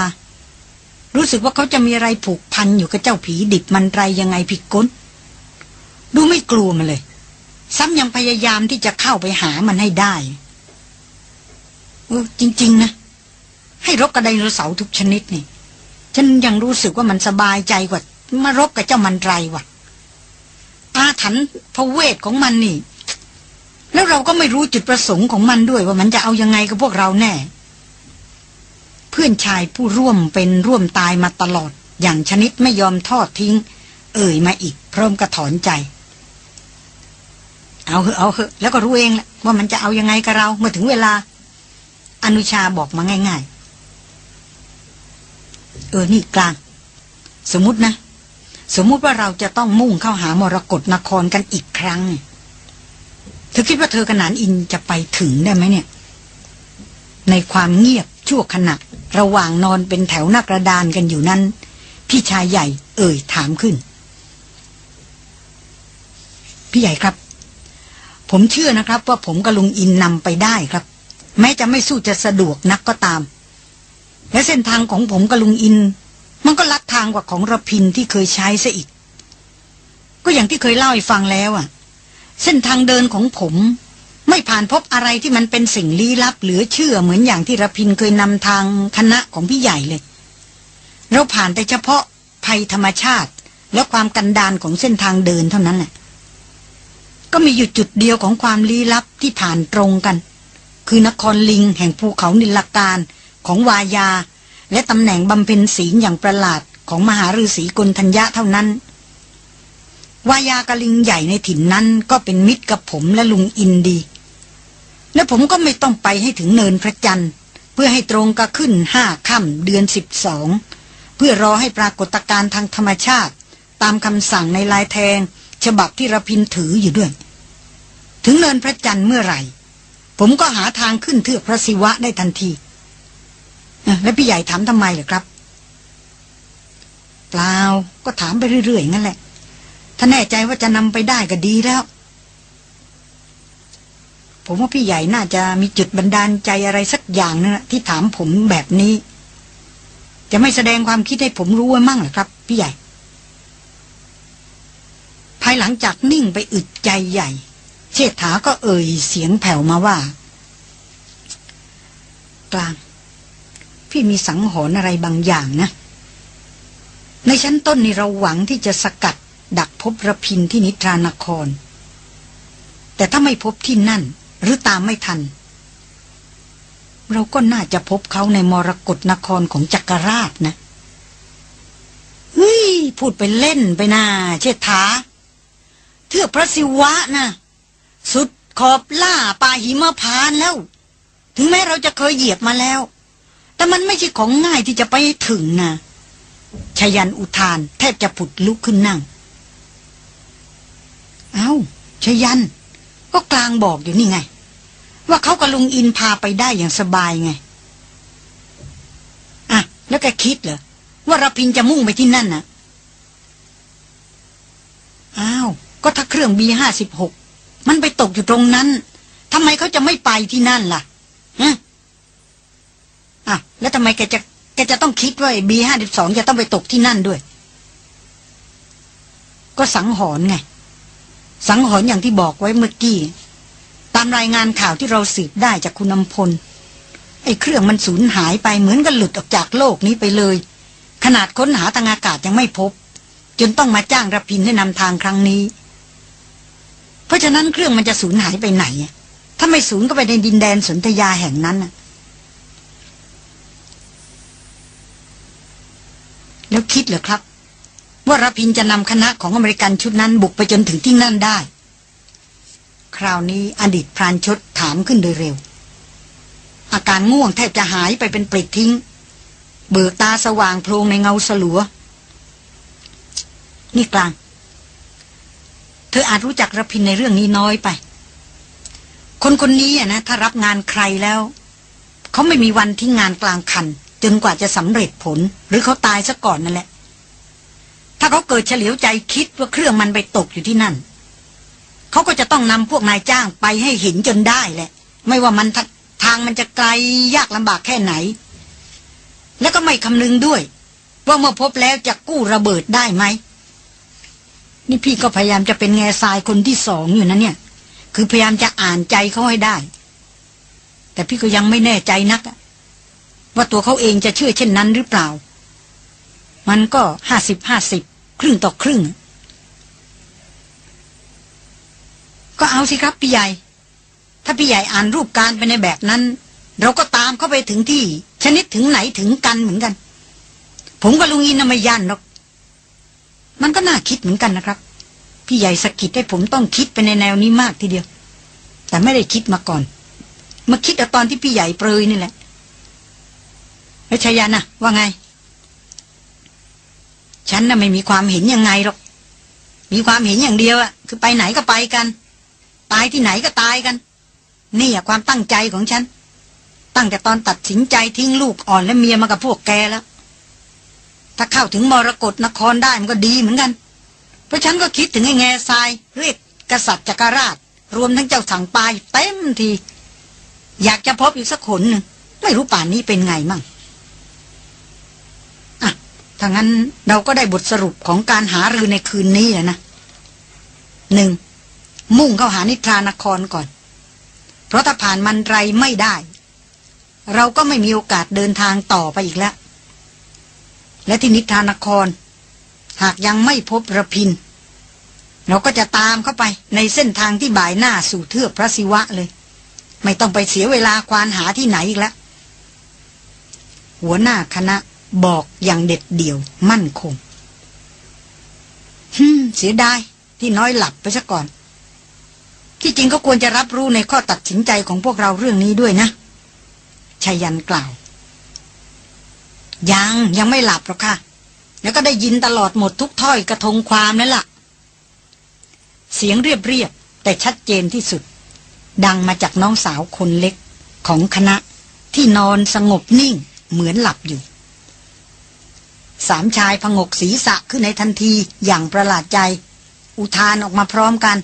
รู้สึกว่าเขาจะมีอะไรผูกพันอยู่กับเจ้าผีดิบมันไรยังไงผิดก้นดูไม่กลัวมันเลย ซ้ำยังพยายามที่จะเข้าไปหามันให้ได้เออจริง ๆ นะ ให้รบกับไดโนเสาร์ทุกชนิดนี่ ฉันยังรู้สึกว่ามันสบายใจกว่ามารบกับเจ้ามันไรวะอาถรรพ์พระเวทของมันนี่ แล้วเราก็ไม่รู้จุดประสงค์ของมันด้วยว่ามันจะเอายังไงกับพวกเราแน่ เพื่อนชายผู้ร่วมเป็นร่วมตายมาตลอด อย่างชนิดไม่ยอมทอดทิ้ง เอ่ยมาอีกพร้อมกระถอนใจ เอาเหอะเอาเหอะแล้วก็รู้เองแหละว่ามันจะเอายังไงกับเราเมื่อถึงเวลา อนุชาบอกมาง่าย เออนี่กลาง สมมตินะ สมมติว่าเราจะต้องมุ่งเข้าหามรกรนครกันอีกครั้ง เธอคิดว่าเธอกับนานอินจะไปถึงได้ไหมเนี่ย ในความเงียบชั่วขณะ ระหว่างนอนเป็นแถวหน้ากระดานกันอยู่นั้น พี่ชายใหญ่ เอ่ยถามขึ้น พี่ใหญ่ครับ ผมเชื่อนะครับ ว่าผมกับลุงอินนำไปได้ครับ แม้จะไม่สู้จะสะดวกนักก็ตาม และเส้นทางของผมกับลุงอิน มันก็ลัดทางกว่าของระพินที่เคยใช้ซะอีก ก็อย่างที่เคยเล่าให้ฟังแล้วอะ เส้นทางเดินของผม ไม่ผ่านพบอะไรที่มันเป็นสิ่งลี้ลับหลือเชื่อเหมือนอย่างที่ระพินเคยนำทางคณะของพี่ใหญ่เลย เราผ่านแต่เฉพาะภัยธรรมชาติ และความกันดานของเส้นทางเดินเท่านั้นแหละก็มีอยู่จุดเดียวของความลี้ลับที่ผ่านตรงกัน คือนครลิงแห่งภูเขานิลการ ของวายา และตำแหน่งบำเพ็ญศีลอย่างประหลาดของมหาฤาษีกุลทัญญะเท่านั้น วายากะลิงใหญ่ในถิ่นนั้นก็เป็นมิตรกับผมและลุงอินดี และผมก็ไม่ต้องไปให้ถึงเนินพระจันทร์ เพื่อให้ตรงกับขึ้นห้าค่ำเดือนสิบสองเพื่อรอให้ปรากฏการณ์ทางธรรมชาติ ตามคำสั่งในลายแทง ฉบับที่ระพินถืออยู่ด้วย ถึงเนินพระจันทร์เมื่อไหร่ ผมก็หาทางขึ้นเทือกพระศิวะได้ทันที แล้วพี่ใหญ่ถามทำไมเหรอครับเปล่าก็ถามไปเรื่อยๆงั้นแหละ ถ้าแน่ใจว่าจะนำไปได้ก็ดีแล้ว ผมว่าพี่ใหญ่น่าจะมีจุดบันดาลใจอะไรสักอย่างนึงที่ถามผมแบบนี้ จะไม่แสดงความคิดให้ผมรู้ไว้มั่งเหรอครับ พี่ใหญ่ ภายหลังจากนิ่งไปอึดใจใหญ่ เชษฐาก็เอ่ยเสียงแผ่วมาว่า กลาง พี่มีสังหรณ์อะไรบางอย่างนะ ในชั้นต้นนี่เราหวังที่จะสกัดดักพบระพินที่นิทรานคร แต่ถ้าไม่พบที่นั่น หรือตามไม่ทัน เราก็น่าจะพบเขาในมรกรนครของจักรราชนะเฮ้ยพูดไปเล่นไปนาเชษฐาเทือกพระศิวะนะสุดขอบล่าป่าหิมพานแล้ว ถึงแม้เราจะเคยเหยียบมาแล้ว แต่มันไม่ใช่ของง่ายที่จะไปถึงนะชยันอุทาน แทบจะผุดลุกขึ้นนั่ง เอา้าชยัน ก็กลางบอกอยู่นี่ไง ว่าเขากับลุงอินพาไปได้อย่างสบายไง อะ แล้วแกคิดเหรอ ว่ารพินจะมุ่งไปที่นั่นนะอ้าว ก็ถ้าเครื่องบีห้าสิบหกมันไปตกอยู่ตรงนั้นทำไมเขาจะไม่ไปที่นั่นล่ะฮะ อะแล้วทำไมแกจะแกจะต้องคิดว่าบีห้าสิบสองจะต้องไปตกที่นั่นด้วย ก็สังหรณ์ไง สังหรณ์อย่างที่บอกไว้เมื่อกี้ ตามรายงานข่าวที่เราสืบได้จากคุณนำพล ไอ้เครื่องมันสูญหายไปเหมือนกับหลุดออกจากโลกนี้ไปเลย ขนาดค้นหาทางอากาศยังไม่พบ จนต้องมาจ้างระพินให้นำทางครั้งนี้ เพราะฉะนั้นเครื่องมันจะสูญหายไปไหน ถ้าไม่สูญก็ไปในดินแดนสนธยาแห่งนั้น แล้วคิดเหรอครับ ว่ารพินจะนำคณะของอเมริกันชุดนั้นบุกไปจนถึงที่นั่นได้ คราวนี้อดีตพรานชดถามขึ้นโดยเร็ว อาการง่วงแทบจะหายไปเป็นปลิดทิ้ง เบิกตาสว่างโพลงในเงาสลัว นี่กลาง เธออาจรู้จักรพินในเรื่องนี้น้อยไป คนคนนี้อะนะถ้ารับงานใครแล้ว เขาไม่มีวันทิ้งงานกลางคัน จนกว่าจะสำเร็จผลหรือเขาตายซะก่อนนั่นแหละ ถ้าเขาเกิดเฉลียวใจคิดว่าเครื่องมันไปตกอยู่ที่นั่น เขาก็จะต้องนำพวกนายจ้างไปให้เห็นจนได้แหละ ไม่ว่ามันทาทางมันจะไกลยากลำบากแค่ไหน แล้วก็ไม่คำนึงด้วย ว่าเมื่อพบแล้วจะกู้ระเบิดได้ไหม นี่พี่ก็พยายามจะเป็นแง่ทรายคนที่สองอยู่นะเนี่ย คือพยายามจะอ่านใจเขาให้ได้ แต่พี่ก็ยังไม่แน่ใจนักอะ ว่าตัวเขาเองจะเชื่อเช่นนั้นหรือเปล่า มันก็ห้าสิบห้าสิบครึ่งต่อครึ่ง ก็เอาสิครับพี่ใหญ่ ถ้าพี่ใหญ่อ่านรูปการไปในแบบนั้น เราก็ตามเข้าไปถึงที่ ชนิดถึงไหนถึงกันเหมือนกัน ผมกับลุงอินน่ะไม่ยันหรอก มันก็น่าคิดเหมือนกันนะครับ พี่ใหญ่สะกิดให้ผมต้องคิดไปในแนวนี้มากทีเดียว แต่ไม่ได้คิดมาก่อน มาคิดเอาตอนที่พี่ใหญ่เปรยนี่แหละ แล้วชายันนะว่าไง ฉันน่ะไม่มีความเห็นยังไงหรอก มีความเห็นอย่างเดียวอะคือไปไหนก็ไปกัน ตายที่ไหนก็ตายกัน นี่อะความตั้งใจของฉัน ตั้งแต่ตอนตัดสินใจทิ้งลูกอ่อนและเมียมากับพวกแกแล้ว ถ้าเข้าถึงมรกรนครได้มันก็ดีเหมือนกัน เพราะฉันก็คิดถึงไอ้แง่ทรายเรียกกษัตริย์จักรราช รวมทั้งเจ้าสังปายเต็มทีอยากจะพบอีกสักคนหนึ่งไม่รู้ป่านนี้เป็นไงมั่ง ถ้างั้นเราก็ได้บทสรุปของการหารือในคืนนี้แล้วนะหนึ่งมุ่งเข้าหานิทรานครก่อน เพราะถ้าผ่านมันไรไม่ได้ เราก็ไม่มีโอกาสเดินทางต่อไปอีกแล้ว และที่นิทรานคร หากยังไม่พบระพิน เราก็จะตามเข้าไปในเส้นทางที่บ่ายหน้าสู่เทือกพระศิวะเลย ไม่ต้องไปเสียเวลาควานหาที่ไหนอีกแล้วหัวหน้าคณะ บอกอย่างเด็ดเดี่ยวมั่นคงฮึมเสียดายที่น้อยหลับไปซะก่อน ที่จริงก็ควรจะรับรู้ในข้อตัดสินใจของพวกเราเรื่องนี้ด้วยนะชายันกล่าว ยังยังไม่หลับหรอกค่ะ แล้วก็ได้ยินตลอดหมดทุกถ้อยกระทงความนั่นละ่ะ เสียงเรียบๆแต่ชัดเจนที่สุด ดังมาจากน้องสาวคนเล็กของคณะที่นอนสงบนิ่งเหมือนหลับอยู่ สามชายพงกศีรษะขึ้นในทันทีอย่างประหลาดใจ อุทานออกมาพร้อมกัน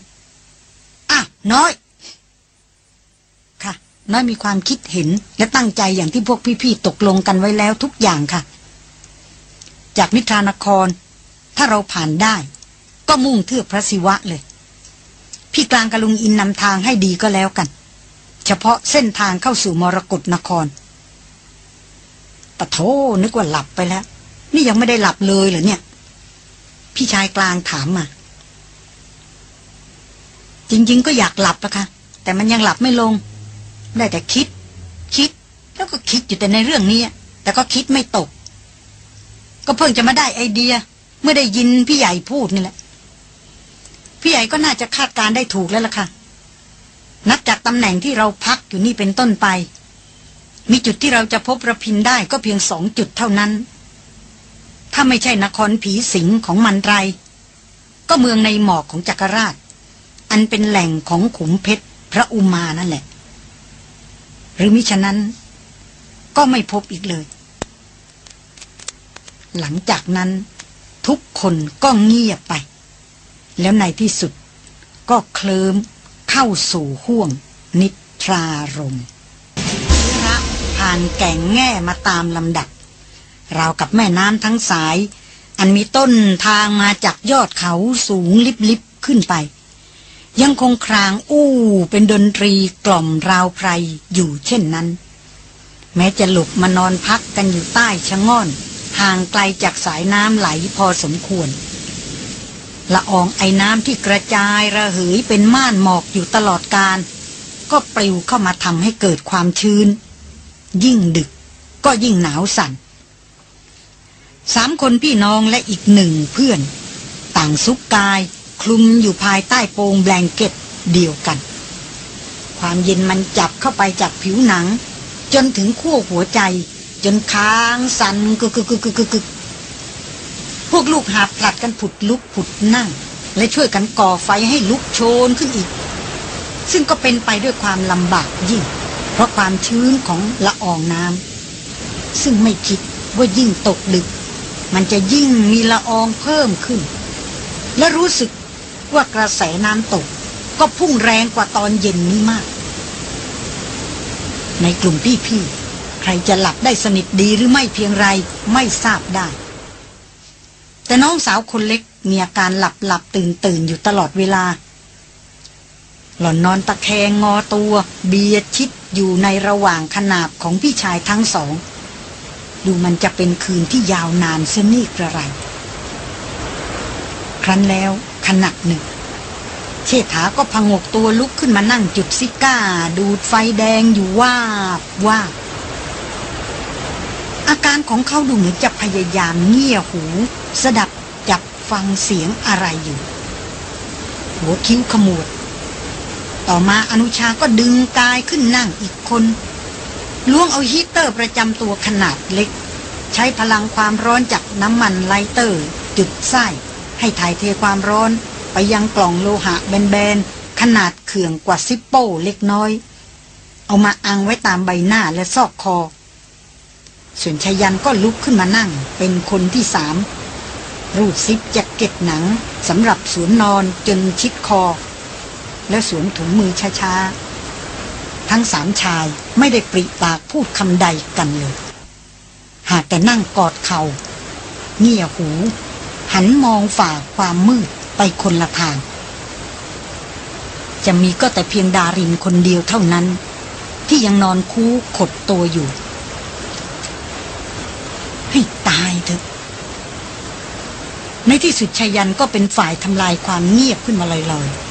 อะ น้อย ค่ะ น้อยมีความคิดเห็นและตั้งใจอย่างที่พวกพี่ๆตกลงกันไว้แล้วทุกอย่างค่ะ จากนิทรานคร ถ้าเราผ่านได้ ก็มุ่งเทือกพระศิวะเลย พี่กลางกะลุงอินนำทางให้ดีก็แล้วกัน เฉพาะเส้นทางเข้าสู่มรกรนครปะโทนึกว่าหลับไปแล้ว นี่ยังไม่ได้หลับเลยเหรอเนี่ย พี่ชายกลางถามมา จริง ๆ ก็อยากหลับอะคะแต่มันยังหลับไม่ลง ได้แต่คิด คิด แล้วก็คิดอยู่แต่ในเรื่องนี้ แต่ก็คิดไม่ตก ก็เพิ่งจะมาได้ไอเดีย เมื่อได้ยินพี่ใหญ่พูดนี่แหละ พี่ใหญ่ก็น่าจะคาดการได้ถูกแล้วล่ะค่ะ นับจากตำแหน่งที่เราพักอยู่นี่เป็นต้นไป มีจุดที่เราจะพบระพินได้ก็เพียงสองจุดเท่านั้น ถ้าไม่ใช่นครผีสิงของมันไร ก็เมืองในหมอกของจักรราช อันเป็นแหล่งของขุมเพชรพระอุมานั่นแหละ หรือมิฉะนั้น ก็ไม่พบอีกเลย หลังจากนั้นทุกคนก็เงียบไป แล้วในที่สุดก็เคลิมเข้าสู่ห่วงนิทรารมพระผ่านแก่งแง่มาตามลำดับ ราวกับแม่น้ำทั้งสาย อันมีต้นทางมาจากยอดเขาสูงลิบๆขึ้นไป ยังคงครางอู้เป็นดนตรีกล่อมราวไพรอยู่เช่นนั้น แม้จะหลบมานอนพักกันอยู่ใต้ชะง่อน ห่างไกลจากสายน้ำไหลพอสมควรละอองไอ้น้ำที่กระจายระเหยเป็นม่านหมอกอยู่ตลอดการ ก็ปลิวเข้ามาทำให้เกิดความชื้น ยิ่งดึกก็ยิ่งหนาวสั่น สามคนพี่น้องและอีกหนึ่งเพื่อน ต่างซุกกาย คลุมอยู่ภายใต้โปงแบงเก็ตเดียวกัน ความเย็นมันจับเข้าไปจากผิวหนัง จนถึงขั้วหัวใจ จนค้างสันกึกกึกกึกกึกกึกกึกพวกลูกหาผลัดกันผุดลุกผุดนั่ง และช่วยกันก่อไฟให้ลุกโชนขึ้นอีก ซึ่งก็เป็นไปด้วยความลำบากยิ่ง เพราะความชื้นของละอองน้ำซึ่งไม่คิดว่ายิ่งตกดึก มันจะยิ่งมีละอองเพิ่มขึ้น และรู้สึกว่ากระแสน้ำตก ก็พุ่งแรงกว่าตอนเย็นนี้มาก ในกลุ่มพี่ๆใครจะหลับได้สนิทดีหรือไม่เพียงไรไม่ทราบได้ แต่น้องสาวคนเล็กมีอาการหลับหลับตื่นตื่นอยู่ตลอดเวลา หล่อนนอนตะแคงงอตัว เบียดชิดอยู่ในระหว่างขนาบของพี่ชายทั้งสอง ดูมันจะเป็นคืนที่ยาวนานเสนี่กระไร ครั้นแล้วขณะหนึ่ง เชษฐาก็พงกตัวลุกขึ้นมานั่งจุดซิก้า ดูดไฟแดงอยู่ว่าว่าอาการของเขาดูเหมือนจะพยายามเงี่ยหู สดับจับฟังเสียงอะไรอยู่ หัวคิ้วขมวด ต่อมาอนุชาก็ดึงกายขึ้นนั่งอีกคน ล้วงเอาฮีเตอร์ประจำตัวขนาดเล็ก ใช้พลังความร้อนจากน้ำมัน lighter จุดไส้ ให้ถ่ายเทความร้อน ไปยังกล่องโลหะแบนๆ ขนาดเขื่องกว่า Zippo เล็กน้อย เอามาอังไว้ตามใบหน้าและซอกคอ ส่วนชายันก็ลุกขึ้นมานั่งเป็นคนที่สามรูดซิปแจ็คเก็ตหนังสำหรับสวมนอนจนชิดคอ และสวมถุงมือช้าๆ ทั้งสามชายไม่ได้ปริปากพูดคำใดกันเลย หากแต่นั่งกอดเขา่าเงี่ยหู หันมองฝ่าความมืดไปคนละทาง จะมีก็แต่เพียงดารินคนเดียวเท่านั้น ที่ยังนอนคูขดตัวอยู่ ให้ตายเถอะในที่สุดชายันก็เป็นฝ่ายทำลายความเงียบขึ้นมาลอยๆ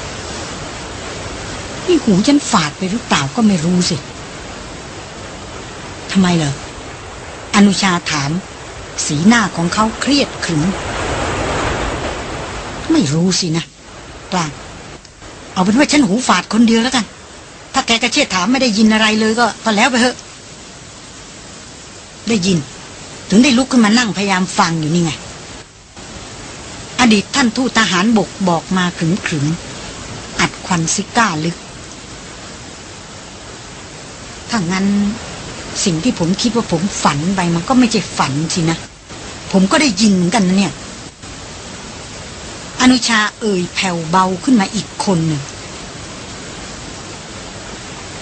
นี่หูฉันฝาดไปหรือเปล่าก็ไม่รู้สิทำไมเหรออนุชาถาม สีหน้าของเขาเครียดขรึม ไม่รู้สินะกลางเอาเป็นว่าฉันหูฝาดคนเดียวแล้วกัน ถ้าแกกระเชิดถามไม่ได้ยินอะไรเลยก็ก็แล้วไปเถอะ ได้ยิน ถึงได้ลุกขึ้นมานั่งพยายามฟังอยู่นี่ไง อดีตท่านทูตทหารบกบอกมาขึงขึงอัดควันซิก้าลึก ถ้างั้นสิ่งที่ผมคิดว่าผมฝันไปมันก็ไม่ใช่ฝันสินะ ผมก็ได้ยินเหมือนกันนะเนี่ย อนุชาเอ่ยแผ่วเบาขึ้นมาอีกคนหนึ่ง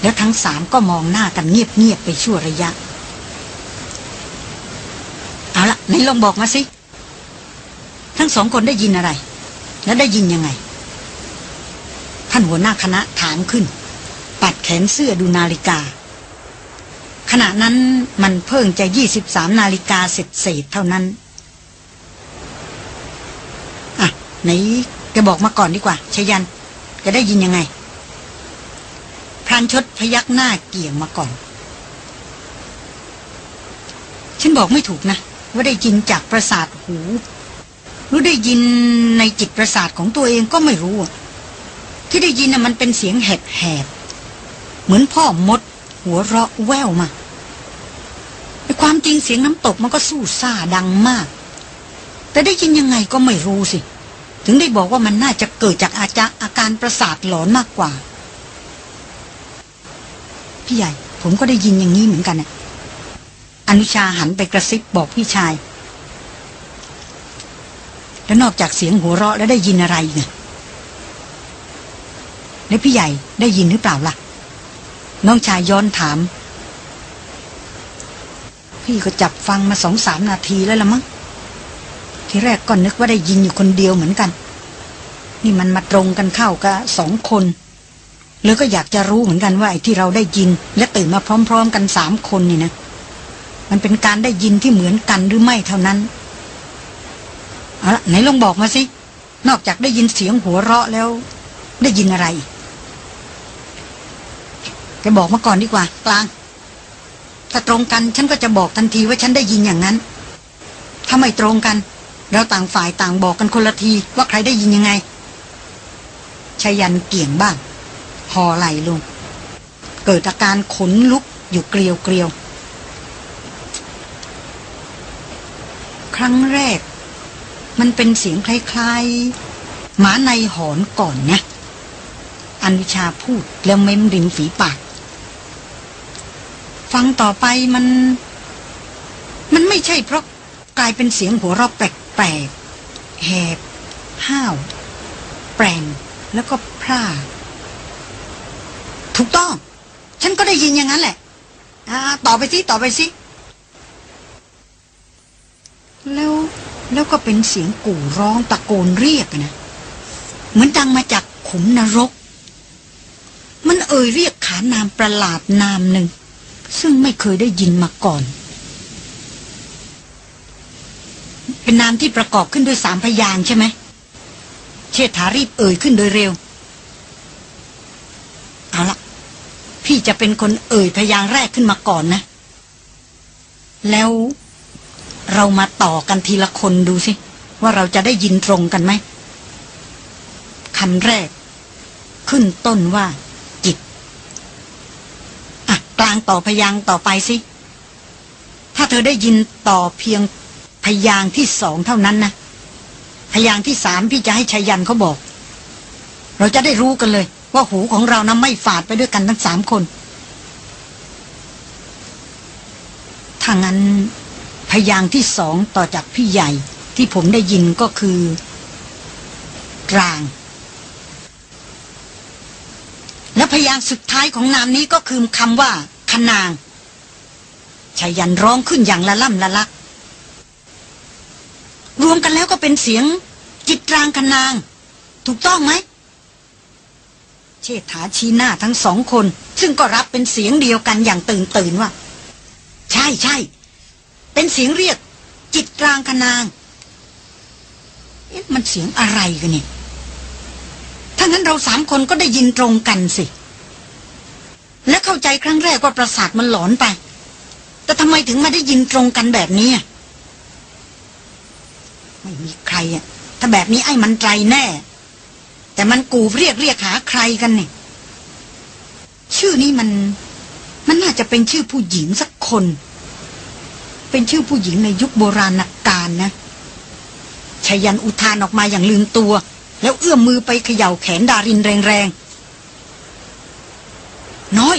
แล้วทั้งสามก็มองหน้ากันเงียบๆไปชั่วระยะ เอาละไหนลองบอกมาสิ ทั้งสองคนได้ยินอะไร และได้ยินยังไง ท่านหัวหน้าคณะถามขึ้น ปัดแขนเสื้อดูนาฬิกา ณะนั้นมันเพิ่งจะยี่สิบสามนาฬิกาเสร็จเศษเท่านั้น อะ ไหนแกบอกมาก่อนดีกว่าชยันแกได้ยินยังไง พรานชดพยักหน้าเกี่ยงมาก่อน ฉันบอกไม่ถูกนะ ว่าได้ยินจากประสาทหู หรือได้ยินในจิตประสาทของตัวเองก็ไม่รู้ ที่ได้ยินน่ะมันเป็นเสียงแหบๆเหมือนพ่อมด หัวเราะแววมา แต่ความจริงเสียงน้ำตกมันก็สู้ซ่าดังมาก แต่ได้ยินยังไงก็ไม่รู้สิ ถึงได้บอกว่ามันน่าจะเกิดจากอาจาอาการประสาทหลอนมากกว่า พี่ใหญ่ ผมก็ได้ยินอย่างนี้เหมือนกันน่ะอนุชาหันไปกระซิบบอกพี่ชาย แล้วนอกจากเสียงหัวเราะแล้วได้ยินอะไรอีกเนี่ยแล้วพี่ใหญ่ได้ยินหรือเปล่าล่ะ น้องชายย้อนถาม พี่ก็จับฟังมาสองสามนาทีแล้วละมั้งทีแรกก็นึกว่าได้ยินอยู่คนเดียวเหมือนกัน นี่มันมาตรงกันเข้ากับสองคนแล้วก็อยากจะรู้เหมือนกันว่าไอ้ที่เราได้ยิน และตื่นมาพร้อม ๆ กันสามคนนี่นะ มันเป็นการได้ยินที่เหมือนกันหรือไม่เท่านั้นเอาละไหนลองบอกมาสิ นอกจากได้ยินเสียงหัวเราะแล้ว ได้ยินอะไรแกบอกมาก่อนดีกว่า กลาง ถ้าตรงกันฉันก็จะบอกทันทีว่าฉันได้ยินอย่างนั้น ถ้าไม่ตรงกัน เราต่างฝ่ายต่างบอกกันคนละทีว่าใครได้ยินยังไงชยันเกี่ยงบ้างหอไหลลง เกิดอาการขนลุกอยู่เกลียวเกลียวครั้งแรก มันเป็นเสียงคล้ายๆหมาในหอนก่อนนะอนุชาพูดแล้วเม้มริมฝีปาก ฟังต่อไปมัน มันไม่ใช่เพราะกลายเป็นเสียงหัวเราะแปลกๆแหบ ห้าว แปลงแล้วก็พร่าถูกต้อง ฉันก็ได้ยินอย่างนั้นแหละอ่าต่อไปสิต่อไปสิ แล้วแล้วก็เป็นเสียงกู่ร้องตะโกนเรียกนะ เหมือนดังมาจากขุมนรก มันเอ่ยเรียกขานามประหลาดนามหนึ่ง ซึ่งไม่เคยได้ยินมาก่อน เป็นนามที่ประกอบขึ้นด้วยสามพยางใช่ไหม เชษฐารีบเอ่ยขึ้นโดยเร็ว เอาละพี่จะเป็นคนเอ่ยพยางแรกขึ้นมาก่อนนะ แล้วเรามาต่อกันทีละคนดูสิ ว่าเราจะได้ยินตรงกันไหมคำแรก ขึ้นต้นว่า กลางต่อพยางต่อไปสิ ถ้าเธอได้ยินต่อเพียงพยางที่สองเท่านั้นนะ พยางที่สามพี่จะให้ชัยยันเขาบอก เราจะได้รู้กันเลย ว่าหูของเรานะไม่ฝาดไปด้วยกันทั้งสามคนถ้างั้นพยางที่สองต่อจากพี่ใหญ่ที่ผมได้ยินก็คือ กลาง และพยางค์สุดท้ายของนามนี้ก็คือคำว่าคนางชายันร้องขึ้นอย่างละล่ำละลัก รวมกันแล้วก็เป็นเสียง จิตรางคนาง ถูกต้องไหม เชษฐาชี้หน้าทั้งสองคน ซึ่งก็รับเป็นเสียงเดียวกันอย่างตื่นตื่นว่า ใช่ใช่เป็นเสียงเรียก จิตกลางคนาง เอ๊ะมันเสียงอะไรกันเนี่ยางั้นเราสามคนก็ได้ยินตรงกันสิ และเข้าใจครั้งแรกว่าประสาทมันหลอนไป แต่ทำไมถึงมาได้ยินตรงกันแบบนี้ไม่มีใครอะถ้าแบบนี้ไอ้มันไตรแน่ แต่มันกูเรียกเรียกหาใครกันเนี่ยชื่อนี้มัน มันน่าจะเป็นชื่อผู้หญิงสักคน เป็นชื่อผู้หญิงในยุคโบราณกาลนะชายันอุทานออกมาอย่างลืมตัว แล้วเอื้อมมือไปเขย่าแขนดารินแรงๆ น้อย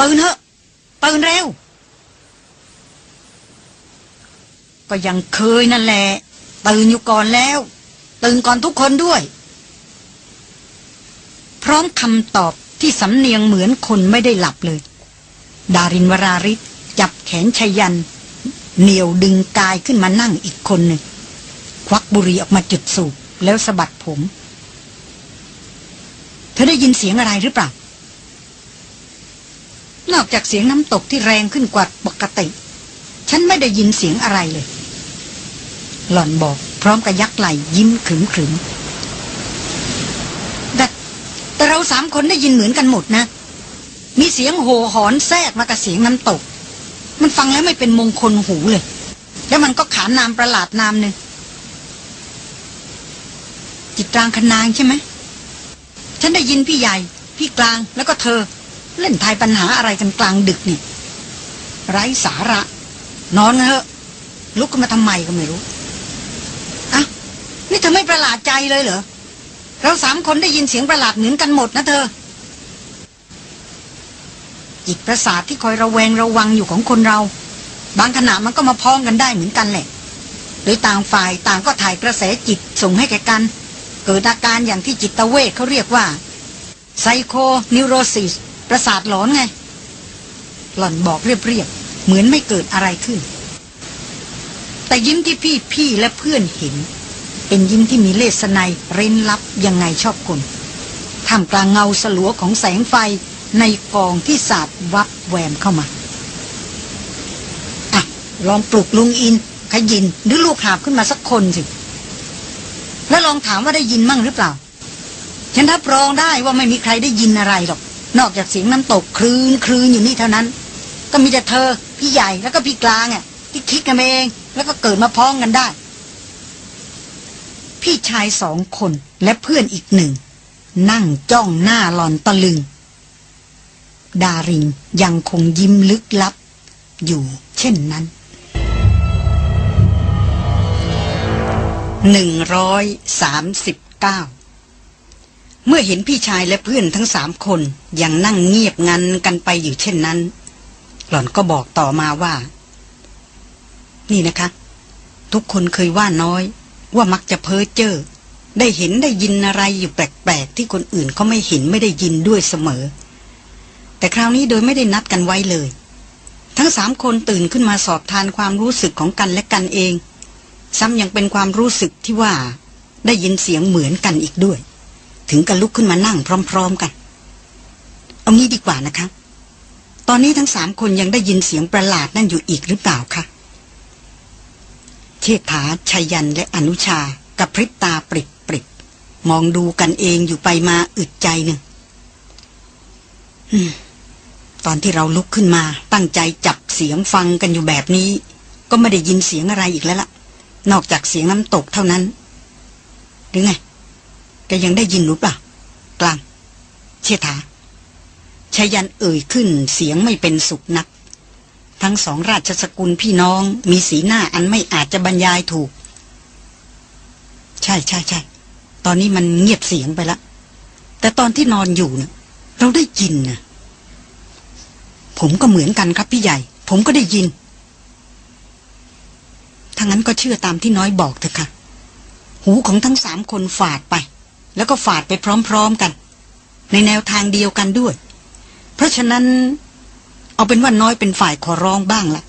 ตื่นเถอะตื่นเร็ว ก็ยังเคยนั่นแหละตื่นอยู่ก่อนแล้ว ตื่นก่อนทุกคนด้วย พร้อมคำตอบที่สำเนียงเหมือนคนไม่ได้หลับเลย ดารินวราริศจับแขนชยัน เหนียวดึงกายขึ้นมานั่งอีกคนหนึ่งควักบุหรี่ออกมาจุดสูบ แล้วสะบัดผม เธอได้ยินเสียงอะไรหรือเปล่า นอกจากเสียงน้ำตกที่แรงขึ้นกว่าปกติ ฉันไม่ได้ยินเสียงอะไรเลย หล่อนบอก พร้อมกับยักไหลยิ้มขึมขึมแต่แต่เราสามคนได้ยินเหมือนกันหมดนะ มีเสียงโห่หอนแทรกมากับเสียงน้ำตก มันฟังแล้วไม่เป็นมงคลหูเลย แล้วมันก็ขานนามประหลาดนามหนึ่ง จิตรางคนางใช่ไหม ฉันได้ยินพี่ใหญ่ พี่กลางแล้วก็เธอ เล่นทายปัญหาอะไรกันกลางดึกนี่ ไร้สาระ นอนเถอะ ลุกขึ้นมาทำไมก็ไม่รู้อะนี่เธอไม่ประหลาดใจเลยเหรอ เราสามคนได้ยินเสียงประหลาดเหมือนกันหมดนะเธอ จิตประสาทที่คอยระแวงระวังอยู่ของคนเรา บางขณะมันก็มาพ้องกันได้เหมือนกันแหละโดยต่างฝ่ายต่างก็ถ่ายกระแสจิตส่งให้แก่กัน เกิดอาการอย่างที่จิตเวชเขาเรียกว่าไซโคนิวโรซิสประสาทหลอนไง หล่อนบอกเรียบๆเหมือนไม่เกิดอะไรขึ้น แต่ยิ้มที่พี่พี่และเพื่อนเห็น เป็นยิ้มที่มีเลสไนยเร้นลับยังไงชอบคนท่ามกลางเงาสลัวของแสงไฟในกองที่สาดวับแวมเข้ามา อะ ลองปลุกลุงอินขยินหรือลูกหาบขึ้นมาสักคนสิ แล้วลองถามว่าได้ยินมั่งหรือเปล่า ฉันรับรองได้ว่าไม่มีใครได้ยินอะไรหรอก นอกจากเสียงน้ำตกคลืนคลืนอยู่นี่เท่านั้น ก็มีแต่เธอพี่ใหญ่แล้วก็พี่กลางอะที่คิดกันเอง แล้วก็เกิดมาพ้องกันได้ พี่ชายสองคนและเพื่อนอีกหนึ่ง นั่งจ้องหน้าหลอนตะลึง ดารินยังคงยิ้มลึกลับ อยู่เช่นนั้น หนึ่งร้อยสามสิบเก้าเมื่อเห็นพี่ชายและเพื่อนทั้งสามคนยังนั่งเงียบงันกันไปอยู่เช่นนั้น หล่อนก็บอกต่อมาว่า นี่นะคะ ทุกคนเคยว่าน้อย ว่ามักจะเพ้อเจ้อได้เห็นได้ยินอะไรอยู่แปลกๆ ที่คนอื่นเขาไม่เห็นไม่ได้ยินด้วยเสมอ แต่คราวนี้โดยไม่ได้นัดกันไว้เลย ทั้งสามคนตื่นขึ้นมาสอบทานความรู้สึกของกันและกันเอง ซ้ำยังเป็นความรู้สึกที่ว่า ได้ยินเสียงเหมือนกันอีกด้วย ถึงกับลุกขึ้นมานั่งพร้อม ๆกัน เอางี้ดีกว่านะคะ ตอนนี้ทั้งสามคนยังได้ยินเสียงประหลาดนั่นอยู่อีกหรือเปล่าคะเชษฐาชัยยันและอนุชากับพริบตาปริบปริบมองดูกันเองอยู่ไปมาอึดใจหนึ่งตอนที่เราลุกขึ้นมาตั้งใจจับเสียงฟังกันอยู่แบบนี้ ก็ไม่ได้ยินเสียงอะไรอีกแล้วล่ะ นอกจากเสียงน้ำตกเท่านั้น หรือไงแกยังได้ยินหรือเปล่ากลาง เชษฐาชายันเอ่ยขึ้นเสียงไม่เป็นสุขนัก ทั้งสองราชสกุลพี่น้องมีสีหน้าอันไม่อาจจะบรรยายถูก ใช่ใช่ใช่ตอนนี้มันเงียบเสียงไปละแต่ตอนที่นอนอยู่เนะ่ะเราได้ยินนะผมก็เหมือนกันครับพี่ใหญ่ ผมก็ได้ยิน งั้นก็เชื่อตามที่น้อยบอกเถอะค่ะ หูของทั้งสามคนฝาดไป แล้วก็ฝาดไปพร้อมๆกัน ในแนวทางเดียวกันด้วย เพราะฉะนั้น เอาเป็นว่าน้อยเป็นฝ่ายขอร้องบ้างละ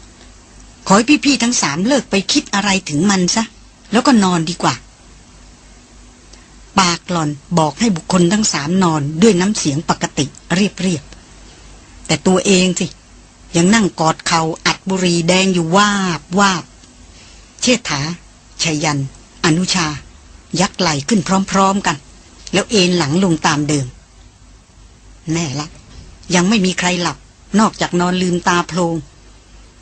ขอให้พี่ๆทั้งสามเลิกไปคิดอะไรถึงมันซะ แล้วก็นอนดีกว่า ปากหล่อนบอกให้บุคคลทั้งสามนอนด้วยน้ำเสียงปกติเรียบๆแต่ตัวเองสิยังนั่งกอดเข่าอัดบุรีแดงอยู่วาบวาบ เชษฐาชายัน อนุชา ยักไหลขึ้นพร้อมๆกัน แล้วเอนหลังลงตามเดิม แน่ละ ยังไม่มีใครหลับ นอกจากนอนลืมตาโพลง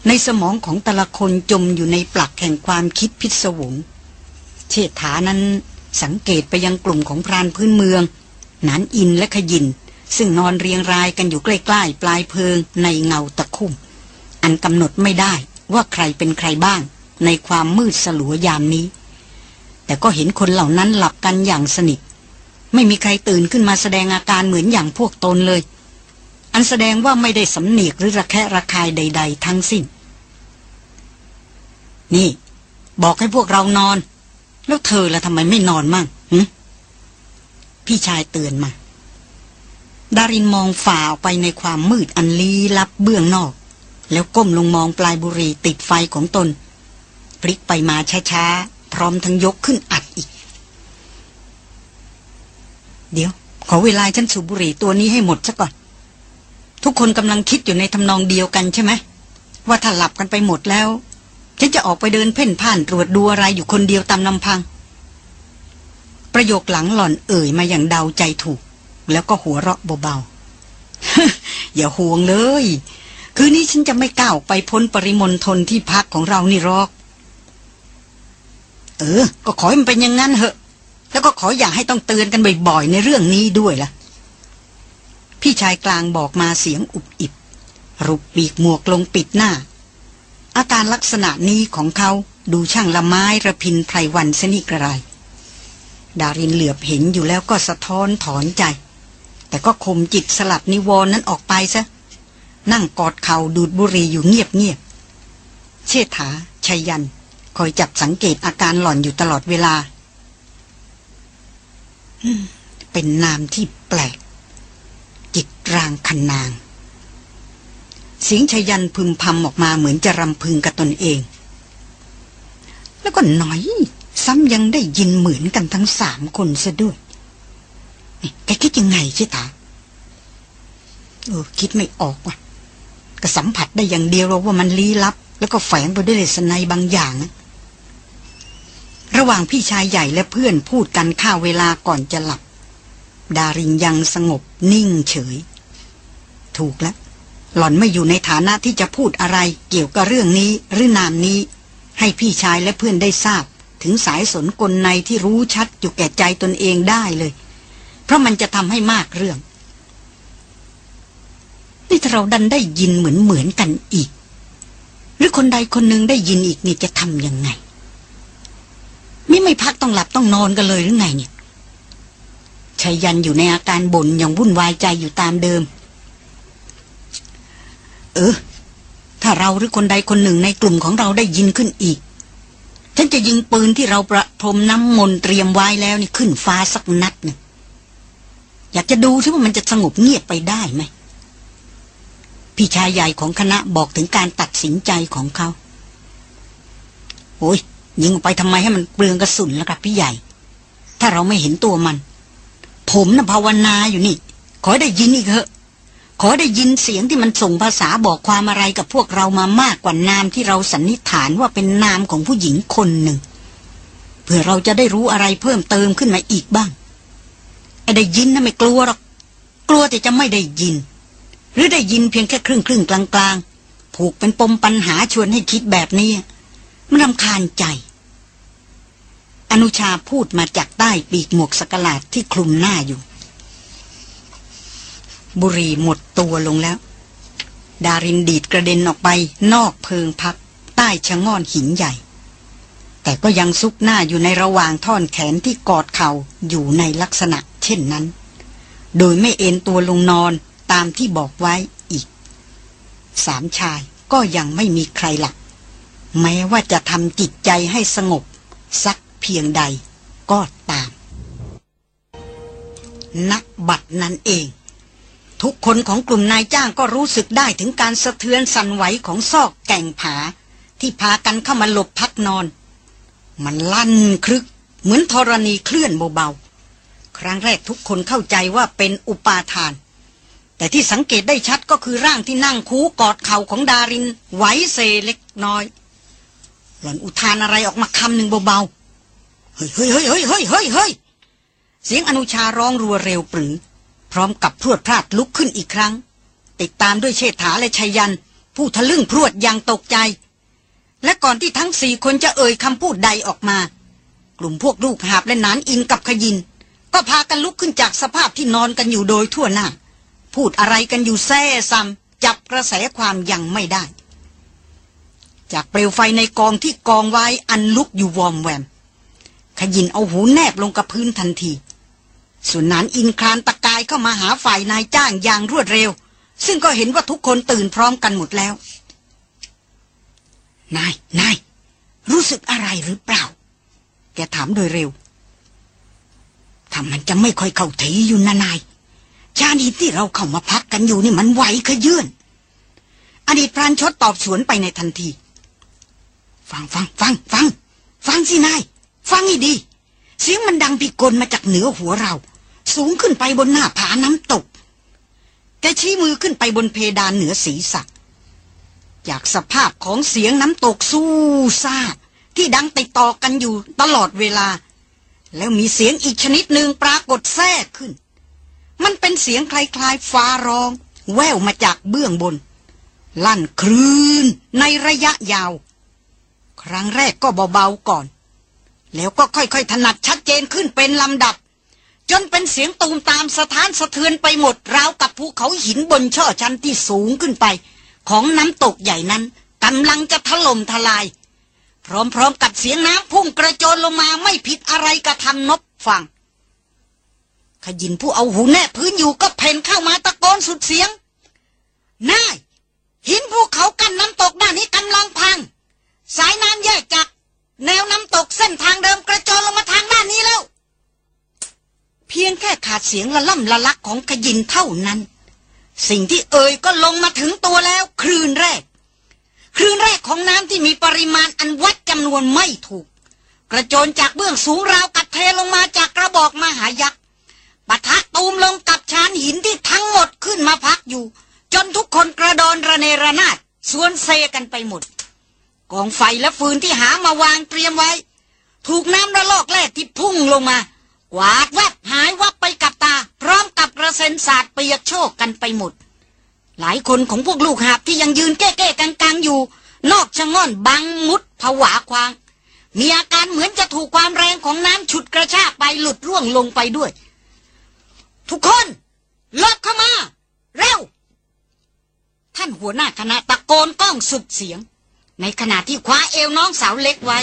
ในสมองของแต่ละคนจมอยู่ในปลักแห่งความคิดพิศวง เชษฐานั้นสังเกตไปยังกลุ่มของพรานพื้นเมือง นานอินและขยิน ซึ่งนอนเรียงรายกันอยู่ใกล้ๆ ปลายเพลิงในเงาตะคุ่ม อันกำหนดไม่ได้ว่าใครเป็นใครบ้าง ในความมืดสลัวยามนี้ แต่ก็เห็นคนเหล่านั้นหลับกันอย่างสนิท ไม่มีใครตื่นขึ้นมาแสดงอาการเหมือนอย่างพวกตนเลย อันแสดงว่าไม่ได้สำเนียกหรือระแคะระคายใด ๆ ทั้งสิ้น นี่ บอกให้พวกเรานอน แล้วเธอละทำไมไม่นอนมั่งหพี่ชายเตือนมาดารินมองฝ่าออกไปในความมืดอันลี้ลับเบื้องนอก แล้วก้มลงมองปลายบุหรี่ติดไฟของตน ลิกไปมาช้าๆ พร้อมทั้งยกขึ้นอัดอีก เดี๋ยว ขอเวลาฉันสูบบุหรี่ตัวนี้ให้หมดซะก่อน ทุกคนกำลังคิดอยู่ในทำนองเดียวกันใช่ไหม ว่าถ้าหลับกันไปหมดแล้ว ฉันจะออกไปเดินเพ่นพ่านตรวจดูอะไรอยู่คนเดียวตามลำพัง ประโยคหลังหล่อนเอ่ยมาอย่างเดาใจถูก แล้วก็หัวเราะเบาๆ อย่าห่วงเลยคืนนี้ฉันจะไม่ก้าวไปพ้นปริมณฑลที่พักของเรานี่รอก เออ ก็ขอให้มันเป็นอย่างนั้นเหอะ แล้วก็ขออย่าให้ต้องเตือนกันบ่อยๆในเรื่องนี้ด้วยล่ะ พี่ชายกลางบอกมาเสียงอุบอิบ รุบปีกหมวกลงปิดหน้า อาการลักษณะนี้ของเขาดูช่างละไม้ระพินไพรวันสนิกระไร ดารินเหลือบเห็นอยู่แล้วก็สะท้อนถอนใจ แต่ก็ข่มจิตสลัดนิวรณ์นั้นออกไปซะ นั่งกอดเข่าดูดบุหรี่อยู่เงียบเงียบเชษฐาชัยยัน คอยจับสังเกตอาการหล่อนอยู่ตลอดเวลา เป็นนามที่แปลก จิตรางคันนาง เสียงชยันพึมพำออกมาเหมือนจะรำพึงกับตนเอง แล้วก็หน่อย ซ้ำยังได้ยินเหมือนกันทั้งสามคนซะด้วยแกคิดยังไงชิตาเออคิดไม่ออกว่ะก็สัมผัสได้อย่างเดียวว่ามันลี้ลับ แล้วก็แฝงไปด้วยเลสไนบางอย่าง ระหว่างพี่ชายใหญ่และเพื่อนพูดกันข้าวเวลาก่อนจะหลับ ดารินยังสงบนิ่งเฉย ถูกแล้วหล่อนไม่อยู่ในฐานะที่จะพูดอะไรเกี่ยวกับเรื่องนี้หรือนามนี้ ให้พี่ชายและเพื่อนได้ทราบ ถึงสายสนกลในที่รู้ชัดอยู่แก่ใจตนเองได้เลย เพราะมันจะทำให้มากเรื่อง นี่ถ้าเราดันได้ยินเหมือนเหมือนกันอีก หรือคนใดคนหนึ่งได้ยินอีกนี่จะทำยังไง นี่ไม่พักต้องหลับต้องนอนกันเลยหรือไงเนี่ยชายันอยู่ในอาการบ่นอย่างวุ่นวายใจอยู่ตามเดิม เออ ถ้าเราหรือคนใดคนหนึ่งในกลุ่มของเราได้ยินขึ้นอีก ฉันจะยิงปืนที่เราประพรมน้ำมนต์เตรียมไว้แล้วนี่ขึ้นฟ้าสักนัดหนึ่งอยากจะดูที่ว่ามันจะสงบเงียบไปได้ไหมพี่ชายใหญ่ของคณะบอกถึงการตัดสินใจของเขา โอ้ย ยิงออกไปทำไมให้มันเปลืองกระสุนล่ะครับพี่ใหญ่ ถ้าเราไม่เห็นตัวมัน ผมนะ่ะภาวนาอยู่นี่ ขอได้ยินอีกเถอะ ขอได้ยินเสียงที่มันส่งภาษาบอกความอะไรกับพวกเรามามากกว่านามที่เราสันนิษฐานว่าเป็นนามของผู้หญิงคนหนึ่งเพื่อเราจะได้รู้อะไรเพิ่มเติมขึ้นมาอีกบ้างไอ้ได้ยินนะไม่กลัวหรอก กลัวแต่จะไม่ได้ยิน หรือได้ยินเพียงแค่ครึ่งครึ่งกลางกลางผูกเป็นปมปัญหาชวนให้คิดแบบนี้ มันรำคาญใจ อนุชาพูดมาจากใต้ปีกหมวกสกลาดที่คลุมหน้าอยู่ บุรีหมดตัวลงแล้ว ดารินดีดกระเด็นออกไปนอกเพิงพัก ใต้ชะง่อนหินใหญ่ แต่ก็ยังซุกหน้าอยู่ในระหว่างท่อนแขนที่กอดเข่าอยู่ในลักษณะเช่นนั้น โดยไม่เอ็นตัวลงนอนตามที่บอกไว้อีก สามชายก็ยังไม่มีใครหลับแม้ว่าจะทำจิตใจให้สงบสัก เพียงใดก็ตาม นักบัตรนั้นเอง ทุกคนของกลุ่มนายจ้างก็รู้สึกได้ถึงการสะเทือนสั่นไหวของซอกแก่งผา ที่พากันเข้ามาหลบพักนอน มันลั่นครึก เหมือนธรณีเคลื่อนเบาๆ ครั้งแรกทุกคนเข้าใจว่าเป็นอุปาทาน แต่ที่สังเกตได้ชัดก็คือร่างที่นั่งคูกอดเข่าของดารินไหวเซเล็กน้อย หล่อนอุทานอะไรออกมาคำหนึ่งเบาๆ เฮ้ยเฮ้ยเฮ้ยเฮ้ยเฮ้ยเฮ้ยเฮ้ยเสียงอนุชาร้องรัวเร็วปรือ พร้อมกับพรวดพลาดลุกขึ้นอีกครั้ง ติดตามด้วยเชษฐาและชัยยัน ผู้ทะลึ่งพรวดย่างตกใจ และก่อนที่ทั้งสี่คนจะเอ่ยคำพูดใดออกมา กลุ่มพวกลูกหาบและนานอินกับขยิน ก็พากันลุกขึ้นจากสภาพที่นอนกันอยู่โดยทั่วหน้า พูดอะไรกันอยู่แซ่ซ้ำจับกระแสความยังไม่ได้ จากเปลวไฟในกองที่กองไว้อันลุกอยู่วอมแวม ขยินเอาหูแนบลงกับพื้นทันที ส่วนนานอินคลานตะกายเข้ามาหาฝ่ายนายจ้างอย่างรวดเร็ว ซึ่งก็เห็นว่าทุกคนตื่นพร้อมกันหมดแล้ว นาย นาย รู้สึกอะไรหรือเปล่า แกถามโดยเร็วถ้ามันจะไม่ค่อยเข้าทีอยู่นะนาย ชาดีที่เราเข้ามาพักกันอยู่นี่มันไหวขยื่น อดีตพรานชดตอบสวนไปในทันที ฟังฟังฟังฟัง ฟังสินาย ฟังให้ดี เสียงมันดังพิกลมาจากเหนือหัวเรา สูงขึ้นไปบนหน้าผาน้ำตก แกชี้มือขึ้นไปบนเพดานเหนือศีรษะจากสภาพของเสียงน้ำตกสู้ซาที่ดังติดต่อกันอยู่ตลอดเวลา แล้วมีเสียงอีกชนิดหนึ่งปรากฏแทรกขึ้น มันเป็นเสียงคล้ายๆฟ้าร้อง แววมาจากเบื้องบน ลั่นคลืนในระยะยาว ครั้งแรกก็เบาๆก่อน แล้วก็ค่อยๆถนัดชัดเจนขึ้นเป็นลำดับ จนเป็นเสียงตูมตามสถานสะเทือนไปหมดราวกับภูเขาหินบนช่อชันที่สูงขึ้นไป ของน้ำตกใหญ่นั้นกำลังจะถล่มทลาย พร้อมๆกับเสียงน้ำพุ่งกระโจนลงมาไม่ผิดอะไรกระทำนบฟังขยินผู้เอาหูแน่พื้นอยู่ก็เพ่นเข้ามาตะโกนสุดเสียงนายหินภูเขากันน้ำตกด้านนี้กำลังพัง สายน้ำแยกจาก แนวน้ำตกเส้นทางเดิมกระโจนลงมาทางด้านนี้แล้ว เพียงแค่ขาดเสียงละล่ำละลักของขยินเท่านั้น สิ่งที่เอ่ยก็ลงมาถึงตัวแล้ว คลื่นแรก คลื่นแรกของน้ำที่มีปริมาณอันวัดจำนวนไม่ถูก กระโจนจากเบื้องสูงราวกัดเทลงมาจากกระบอกมหายักษ์ปะทะตูมลงกับชานหินที่ทั้งหมดขึ้นมาพักอยู่ จนทุกคนกระโดนระเนระนาดสวนเซกันไปหมด องไฟและฟืนที่หามาวางเตรียมไว้ ถูกน้ำระลอกแรกที่พุ่งลงมา กวาดแวบหายวับไปกับตา พร้อมกับกระเซ็นสาดเปียกโชกกันไปหมด หลายคนของพวกลูกหาบที่ยังยืนแก้ๆกังๆอยู่ นอกชะง่อนบังมุดผวาควาง มีอาการเหมือนจะถูกความแรงของน้ำฉุดกระชากไปหลุดร่วงลงไปด้วย ทุกคนลบเข้ามา เร็ว ท่านหัวหน้าคณะตะโกนก้องสุดเสียง ในขณะที่คว้าเอวน้องสาวเล็กไว้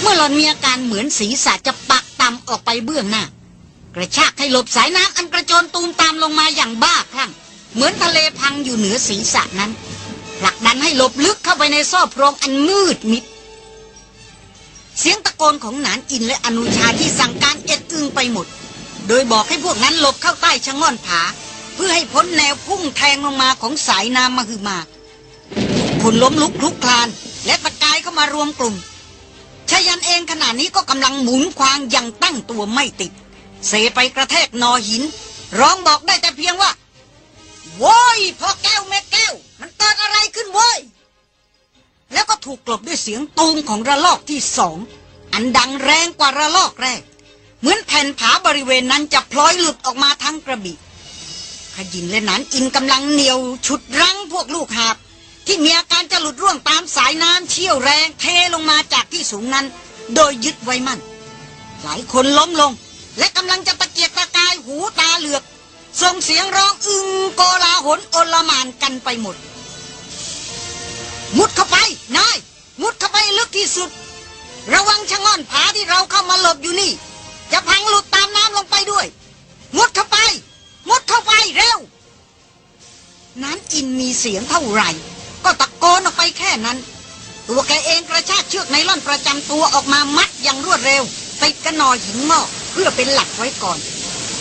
เมื่อหลอนมีอาการเหมือนศีรษะจะปักต่ำออกไปเบื้องหน้า กระชากให้หลบสายน้ำอันกระโจนตูมตามลงมาอย่างบ้าคลั่ง เหมือนทะเลพังอยู่เหนือศีรษะนั้นผลักดันให้หลบลึกเข้าไปในซอกโพรงอันมืดมิด เสียงตะโกนของหนานอินและอนุชาที่สั่งการเอ็ดอึงไปหมด โดยบอกให้พวกนั้นหลบเข้าใต้ชะง่อนผา เพื่อให้พ้นแนวพุ่งแทงลงมาของสายน้ำมาคือมา คนล้มลุกคลุกคลาน และตะกายเข้ามารวมกลุ่มชายันเองขณะนี้ก็กำลังหมุนควางยังตั้งตัวไม่ติด เสไปกระแทกนอหิน ร้องบอกได้แต่เพียงว่าโว้ยพ่อแก้วแม่แก้ว มันเกิดอะไรขึ้นเว้ยแล้วก็ถูกกลบด้วยเสียงตูมของระลอกที่สอง อันดังแรงกว่าระลอกแรก เหมือนแผ่นผาบริเวณนั้นจะพลอยหลุดออกมาทั้งกระบี่ขยินและหนานอินกำลังเหนียวฉุดรั้งพวกลูกหาบ ที่มีอาการจะหลุดร่วงตามสายน้ำเชี่ยวแรงเทลงมาจากที่สูงนั้น โดยยึดไว้มั่น หลายคนล้มลง และกำลังจะตะเกียกตะกายหูตาเหลือกส่งเสียงร้องอึงโกลาหลโอลหมานกันไปหมด มุดเข้าไปนายมุดเข้าไปลึกที่สุด ระวังชะง่อนผาที่เราเข้ามาหลบอยู่นี่ จะพังหลุดตามน้ำลงไปด้วย มุดเข้าไป มุดเข้าไปเร็วนั้นอินมีเสียงเท่าไหร่ ก็ตะโกนออกไปแค่นั้น ตัวแกเองกระชากเชือกไนล่อนประจำตัวออกมามัดอย่างรวดเร็วติดกระนอหินงอกเพื่อเป็นหลักไว้ก่อน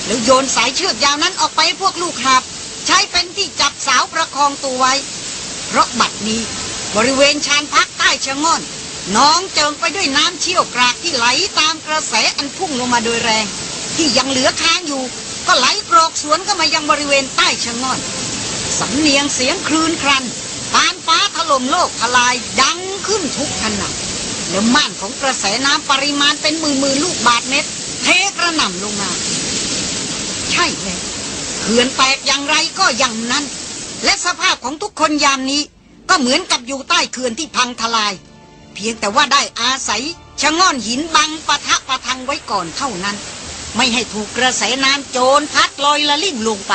แล้วโยนสายเชือกยาวนั้นออกไปพวกลูกหาบใช้เป็นที่จับสาวประคองตัวไว้ เพราะบัดนี้บริเวณชานพักใต้ชะง่อนน้องเจิงไปด้วยน้ำเชี่ยวกรากที่ไหลตามกระแสอันพุ่งลงมาโดยแรง ที่ยังเหลือค้างอยู่ ก็ไหลกรอกสวนเข้ามายังบริเวณใต้ชะง่อนสำเนียงเสียงคลื่นครัน ปานฟ้าถล่มโลกทลายดังขึ้นทุกขณะแล้วม่านของกระแสน้ำปริมาณเป็นหมื่นมือลูกบาทเม็ดเทกระหน่ำลงมา ใช่แล้วเขื่อนแตกอย่างไรก็อย่างนั้น และสภาพของทุกคนยามนี้ ก็เหมือนกับอยู่ใต้เขื่อนที่พังทลาย เพียงแต่ว่าได้อาศัยชะง่อนหินบังปะทะปะทังไว้ก่อนเท่านั้น ไม่ให้ถูกกระแสน้ำโจรพัดลอยละลิ่มลงไป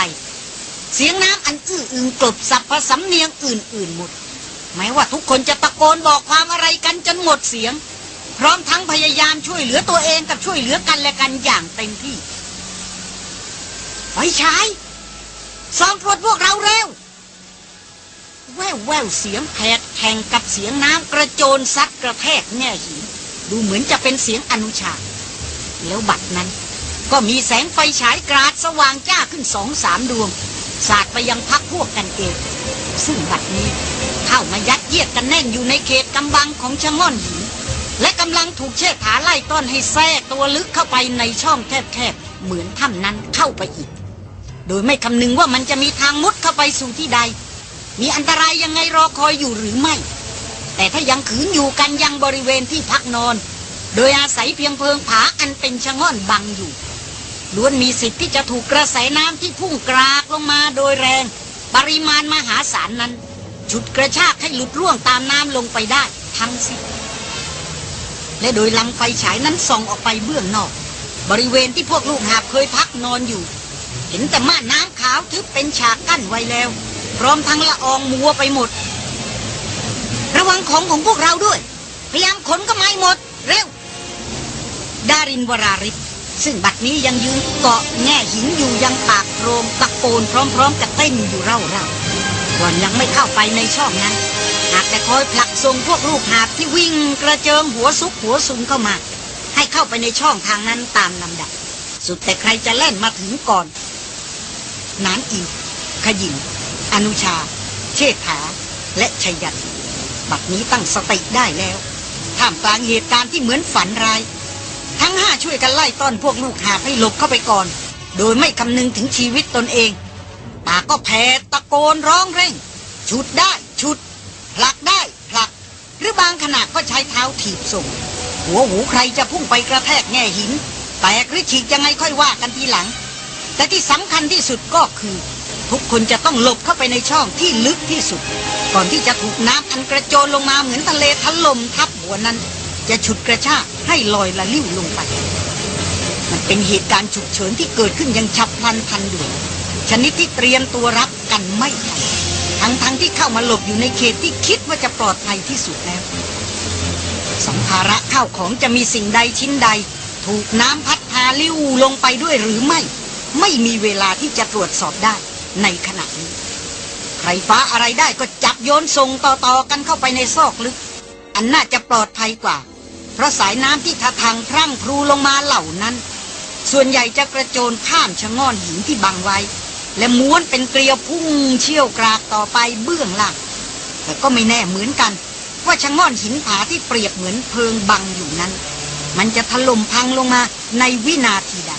เสียงน้ำอันอื้ออึงกลบสับผสำเนียงอื่นๆหมดแม้ว่าทุกคนจะตะโกนบอกความอะไรกันจนหมดเสียง พร้อมทั้งพยายามช่วยเหลือตัวเองกับช่วยเหลือกันและกันอย่างเต็มที่ไฟฉายสองตรวจพวกเราเร็ว แววแววเสียงแผดแข่งกับเสียงน้ำกระโจนซัดกระแทกแง่หินดูเหมือนจะเป็นเสียงอนุชา แล้วบัดนั้น ก็มีแสงไฟฉายกราดสว่างจ้าขึ้นสองสามดวง สาดไปยังพักพวกกันเอง ซึ่งบัดนี้เข้ามายัดเยียดกันแน่นอยู่ในเขตกำบังของชะง่อนหิน และกำลังถูกเชิดถาไล่ต้อนให้แทรกตัวลึกเข้าไปในช่องแคบๆเหมือนถ้ำนั้นเข้าไปอีก โดยไม่คำนึงว่ามันจะมีทางมุดเข้าไปสู่ที่ใด มีอันตรายยังไงรอคอยอยู่หรือไม่ แต่ถ้ายังขืนอยู่กันยังบริเวณที่พักนอน โดยอาศัยเพียงเพิงผาอันเป็นชะง่อนบังอยู่ ล้วนมีสิทธิ์ที่จะถูกกระแสน้ำที่พุ่งกรากลงมาโดยแรง ปริมาณมหาศาลนั้นฉุดกระชากให้หลุดร่วงตามน้ำลงไปได้ทั้งสิ้นและโดยลำไฟฉายนั้นส่องออกไปเบื้องนอก บริเวณที่พวกลูกหาบเคยพักนอนอยู่ เห็นแต่ม่านน้ำขาวทึบเป็นฉากกั้นไว้แล้ว พร้อมทั้งละอองมัวไปหมด ระวังของของพวกเราด้วย พยายามขนก็ไม่หมด เร็ว ดารินวราริศ ซึ่งบัดนี้ยังยืนเกาะแง่หินอยู่ยังปากโรงตะโกนพร้อมๆกับเต้นอยู่เร่าๆก่อนยังไม่เข้าไปในช่องนั้น หากแต่คอยผลักส่งพวกลูกหาบที่วิ่งกระเจิงหัวซุกหัวสุนเข้ามา ให้เข้าไปในช่องทางนั้นตามลำดับ สุดแต่ใครจะแล่นมาถึงก่อนนานอินขยินอนุชา เชษฐา และชยันบัดนี้ตั้งสติได้แล้วท่ามกลางเหตุการณ์ที่เหมือนฝันร้าย ทั้งห้าช่วยกันไล่ต้อนพวกลูกหาบให้หลบเข้าไปก่อน โดยไม่คำนึงถึงชีวิตตนเองปากก็แผ่ตะโกนร้องเร่ง ชุดได้ชุด ผลักได้ผลัก หรือบางขณะก็ใช้เท้าถีบส่ง หัวหูใครจะพุ่งไปกระแทกแง่หิน แตกหรือฉีกยังไงค่อยว่ากันทีหลัง แต่ที่สำคัญที่สุดก็คือ ทุกคนจะต้องหลบเข้าไปในช่องที่ลึกที่สุด ก่อนที่จะถูกน้ำอันกระโจนลงมาเหมือนทะเลถล่มทับหัวนั้น จะฉุดกระชากให้ลอยละลิ้วลงไป มันเป็นเหตุการณ์ฉุกเฉินที่เกิดขึ้นย่างฉับพลันทันด่วนชนิดที่เตรียมตัวรับกันไม่ทันทั้งๆทที่เข้ามาหลบอยู่ในเขตที่คิดว่าจะปลอดภัยที่สุดแล้ว สัมภาระข้าวของจะมีสิ่งใดชิ้นใด ถูกน้ำพัดพาลิ้วลงไปด้วยหรือไม่ ไม่มีเวลาที่จะตรวจสอบได้ในขณะนี้ใครฟ้าอะไรได้ก็จับโยนส่งต่อๆกันเข้าไปในซอกลึก อันน่าจะปลอดภัยกว่า เพราะสายน้ำที่ทะทางพรั่งพรูลงมาเหล่านั้น ส่วนใหญ่จะกระโจนข้ามชะง่อนหินที่บังไว้ และม้วนเป็นเกลียวพุ่งเชี่ยวกรากต่อไปเบื้องล่างแต่ก็ไม่แน่เหมือนกัน ว่าชะง่อนหินผาที่เปรียบเหมือนเพิงบังอยู่นั้น มันจะถล่มพังลงมาในวินาทีใด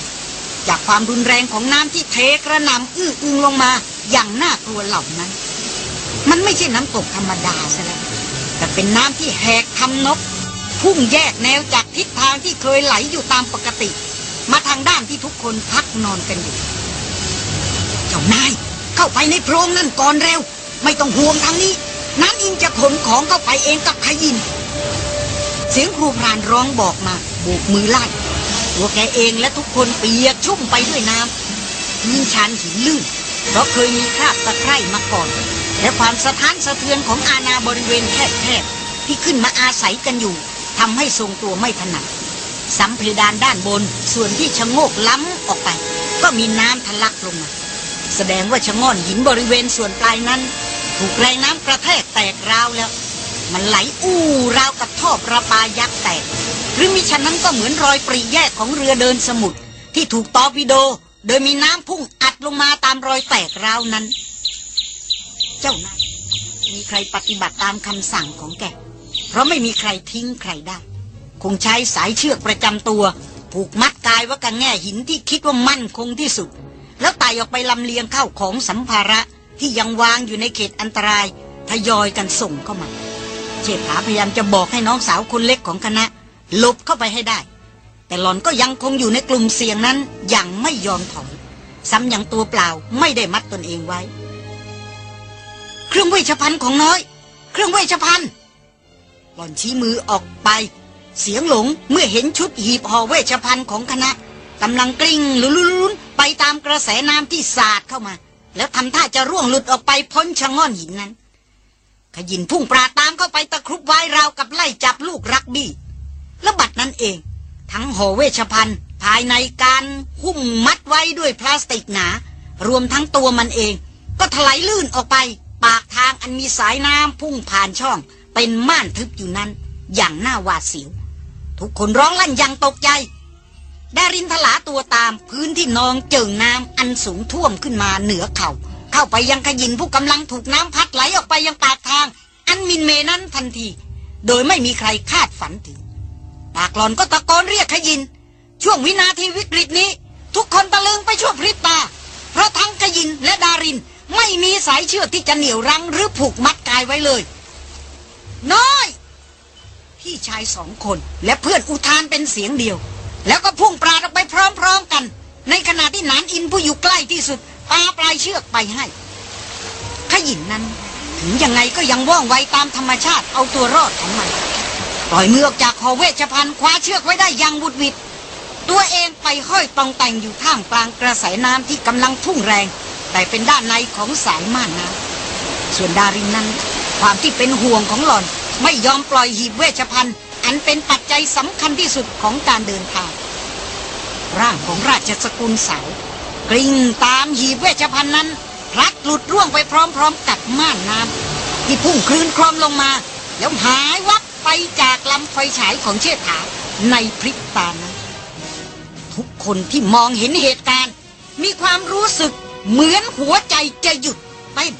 จากความรุนแรงของน้ำที่เทกระหน่ำอื้ออึงลงมาอย่างน่ากลัวเหล่านั้น มันไม่ใช่น้ำตกธรรมดาซะแล้วแต่เป็นน้ำที่แหกทำนก พุ่งแยกแนวจากทิศทางที่เคยไหลอยู่ตามปกติ มาทางด้านที่ทุกคนพักนอนกันอยู่ เจ้านายเข้าไปในโพรงนั่นก่อนเร็ว ไม่ต้องห่วงทางนี้ น้ำอินจะขนของเข้าไปเองกับขยิน เสียงครูพรานร้องบอกมาโบกมือไล่ตัวแกเองและทุกคนเปียกชุ่มไปด้วยน้ำพื้นชันหินลื่น เพราะเคยมีคราบตะไคร่มาก่อน และความสะท้านสะเทือนของอาณาบริเวณแคบๆที่ขึ้นมาอาศัยกันอยู่ ทำให้ทรงตัวไม่ถนัดสัมเพดานด้านบนส่วนที่ชะโงกล้ำออกไป ก็มีน้ำทะลักลงมา แสดงว่าชะง่อนหินบริเวณส่วนปลายนั้น ถูกแรงน้ำกระแทกแตกราวแล้ว มันไหลอู้ราวกับท่อประปายักษ์แตก หรือมิฉะนั้นก็เหมือนรอยปรีแยกของเรือเดินสมุทรที่ถูกตอร์ปิโด โดยมีน้ำพุ่งอัดลงมาตามรอยแตกราวนั้น เจ้านายมีใครปฏิบัติตามคำสั่งของแก เพราะไม่มีใครทิ้งใครได้ คงใช้สายเชือกประจำตัว ผูกมัดกายว่ากับแง่หินที่คิดว่ามั่นคงที่สุด แล้วไต่ออกไปลำเลียงเข้าของสัมภาระที่ยังวางอยู่ในเขตอันตรายทยอยกันส่งเข้ามาเชษฐาพยายามจะบอกให้น้องสาวคนเล็กของคณะหลบเข้าไปให้ได้ แต่หลอนก็ยังคงอยู่ในกลุ่มเสี่ยงนั้นอย่างไม่ยอมถอยซ้ำยังตัวเปล่าไม่ได้มัดตนเองไว้ เครื่องเวชภัณฑ์ของน้อย เครื่องเวชภัณฑ์ หล่อนชี้มือออกไป เสียงหลงเมื่อเห็นชุดหีบห่อเวชภัณฑ์ของคณะกำลังกลิ้งลุ้นๆไปตามกระแสน้ำที่สาดเข้ามา แล้วทำท่าจะร่วงหลุดออกไปพ้นชะง่อนหินนั้น ขยินพุ่งปราตามเข้าไปตะครุบไว้ราวกับไล่จับลูกรักบี้และบัดนั้นเอง ทั้งห่อเวชภัณฑ์ภายในการหุ้มมัดไว้ด้วยพลาสติกหนา รวมทั้งตัวมันเอง ก็ถลายลื่นออกไป ปากทางอันมีสายน้ำพุ่งผ่านช่อง เป็นม่านทึบอยู่นั้น อย่างน่าหวาดเสียว ทุกคนร้องลั่นอย่างตกใจดารินทลาตัวตามพื้นที่นองเจิ่งน้ำอันสูงท่วมขึ้นมาเหนือเขา่าเข้าไปยังขยินผู้กำลังถูกน้ำพัดไหลออกไปยังปากทาง อันมินเมนั้นทันที โดยไม่มีใครคาดฝันถึง ปากหลอนก็ตะโกนเรียกขยิน ช่วงวินาทีวิกฤตนี้ ทุกคนตะลึงไปชั่วพริบตา เพราะทั้งขยินและดารินไม่มีสายเชือกที่จะเหนี่ยวรั้งหรือผูกมัดกายไว้เลย น้อย พี่ชายสองคนและเพื่อนอุทานเป็นเสียงเดียว แล้วก็พุ่งปราดออกไปพร้อมๆกัน ในขณะที่นานอินผู้อยู่ใกล้ที่สุดปาปลายเชือกไปให้ขยินนั้น ถึงยังไงก็ยังว่องไวตามธรรมชาติเอาตัวรอดของมันปล่อยมือออกจากคอเวชภัณฑ์คว้าเชือกไว้ได้อย่างบุดวิดตัวเองไปห้อยตองแต่งอยู่ท่ามกลางกระแสน้ำที่กำลังพุ่งแรง แต่เป็นด้านในของสายม่านน้ำส่วนดารินนั้น ความที่เป็นห่วงของหล่อน ไม่ยอมปล่อยหีบเวชภัณฑ์อันเป็นปัจจัยสำคัญที่สุดของการเดินทาง ร่างของราชสกุลสาวกริ่งตามหีบเวชภัณฑ์นั้น พลัดหลุดร่วงไปพร้อมๆกับม่านน้ำที่พุ่งคลื่นคลอมลงมา แล้วหายวับไปจากลำไฟฉายของเชษฐาในพริบตานั้นทุกคนที่มองเห็นเหตุการณ์ มีความรู้สึกเหมือนหัวใจจะหยุดเต้น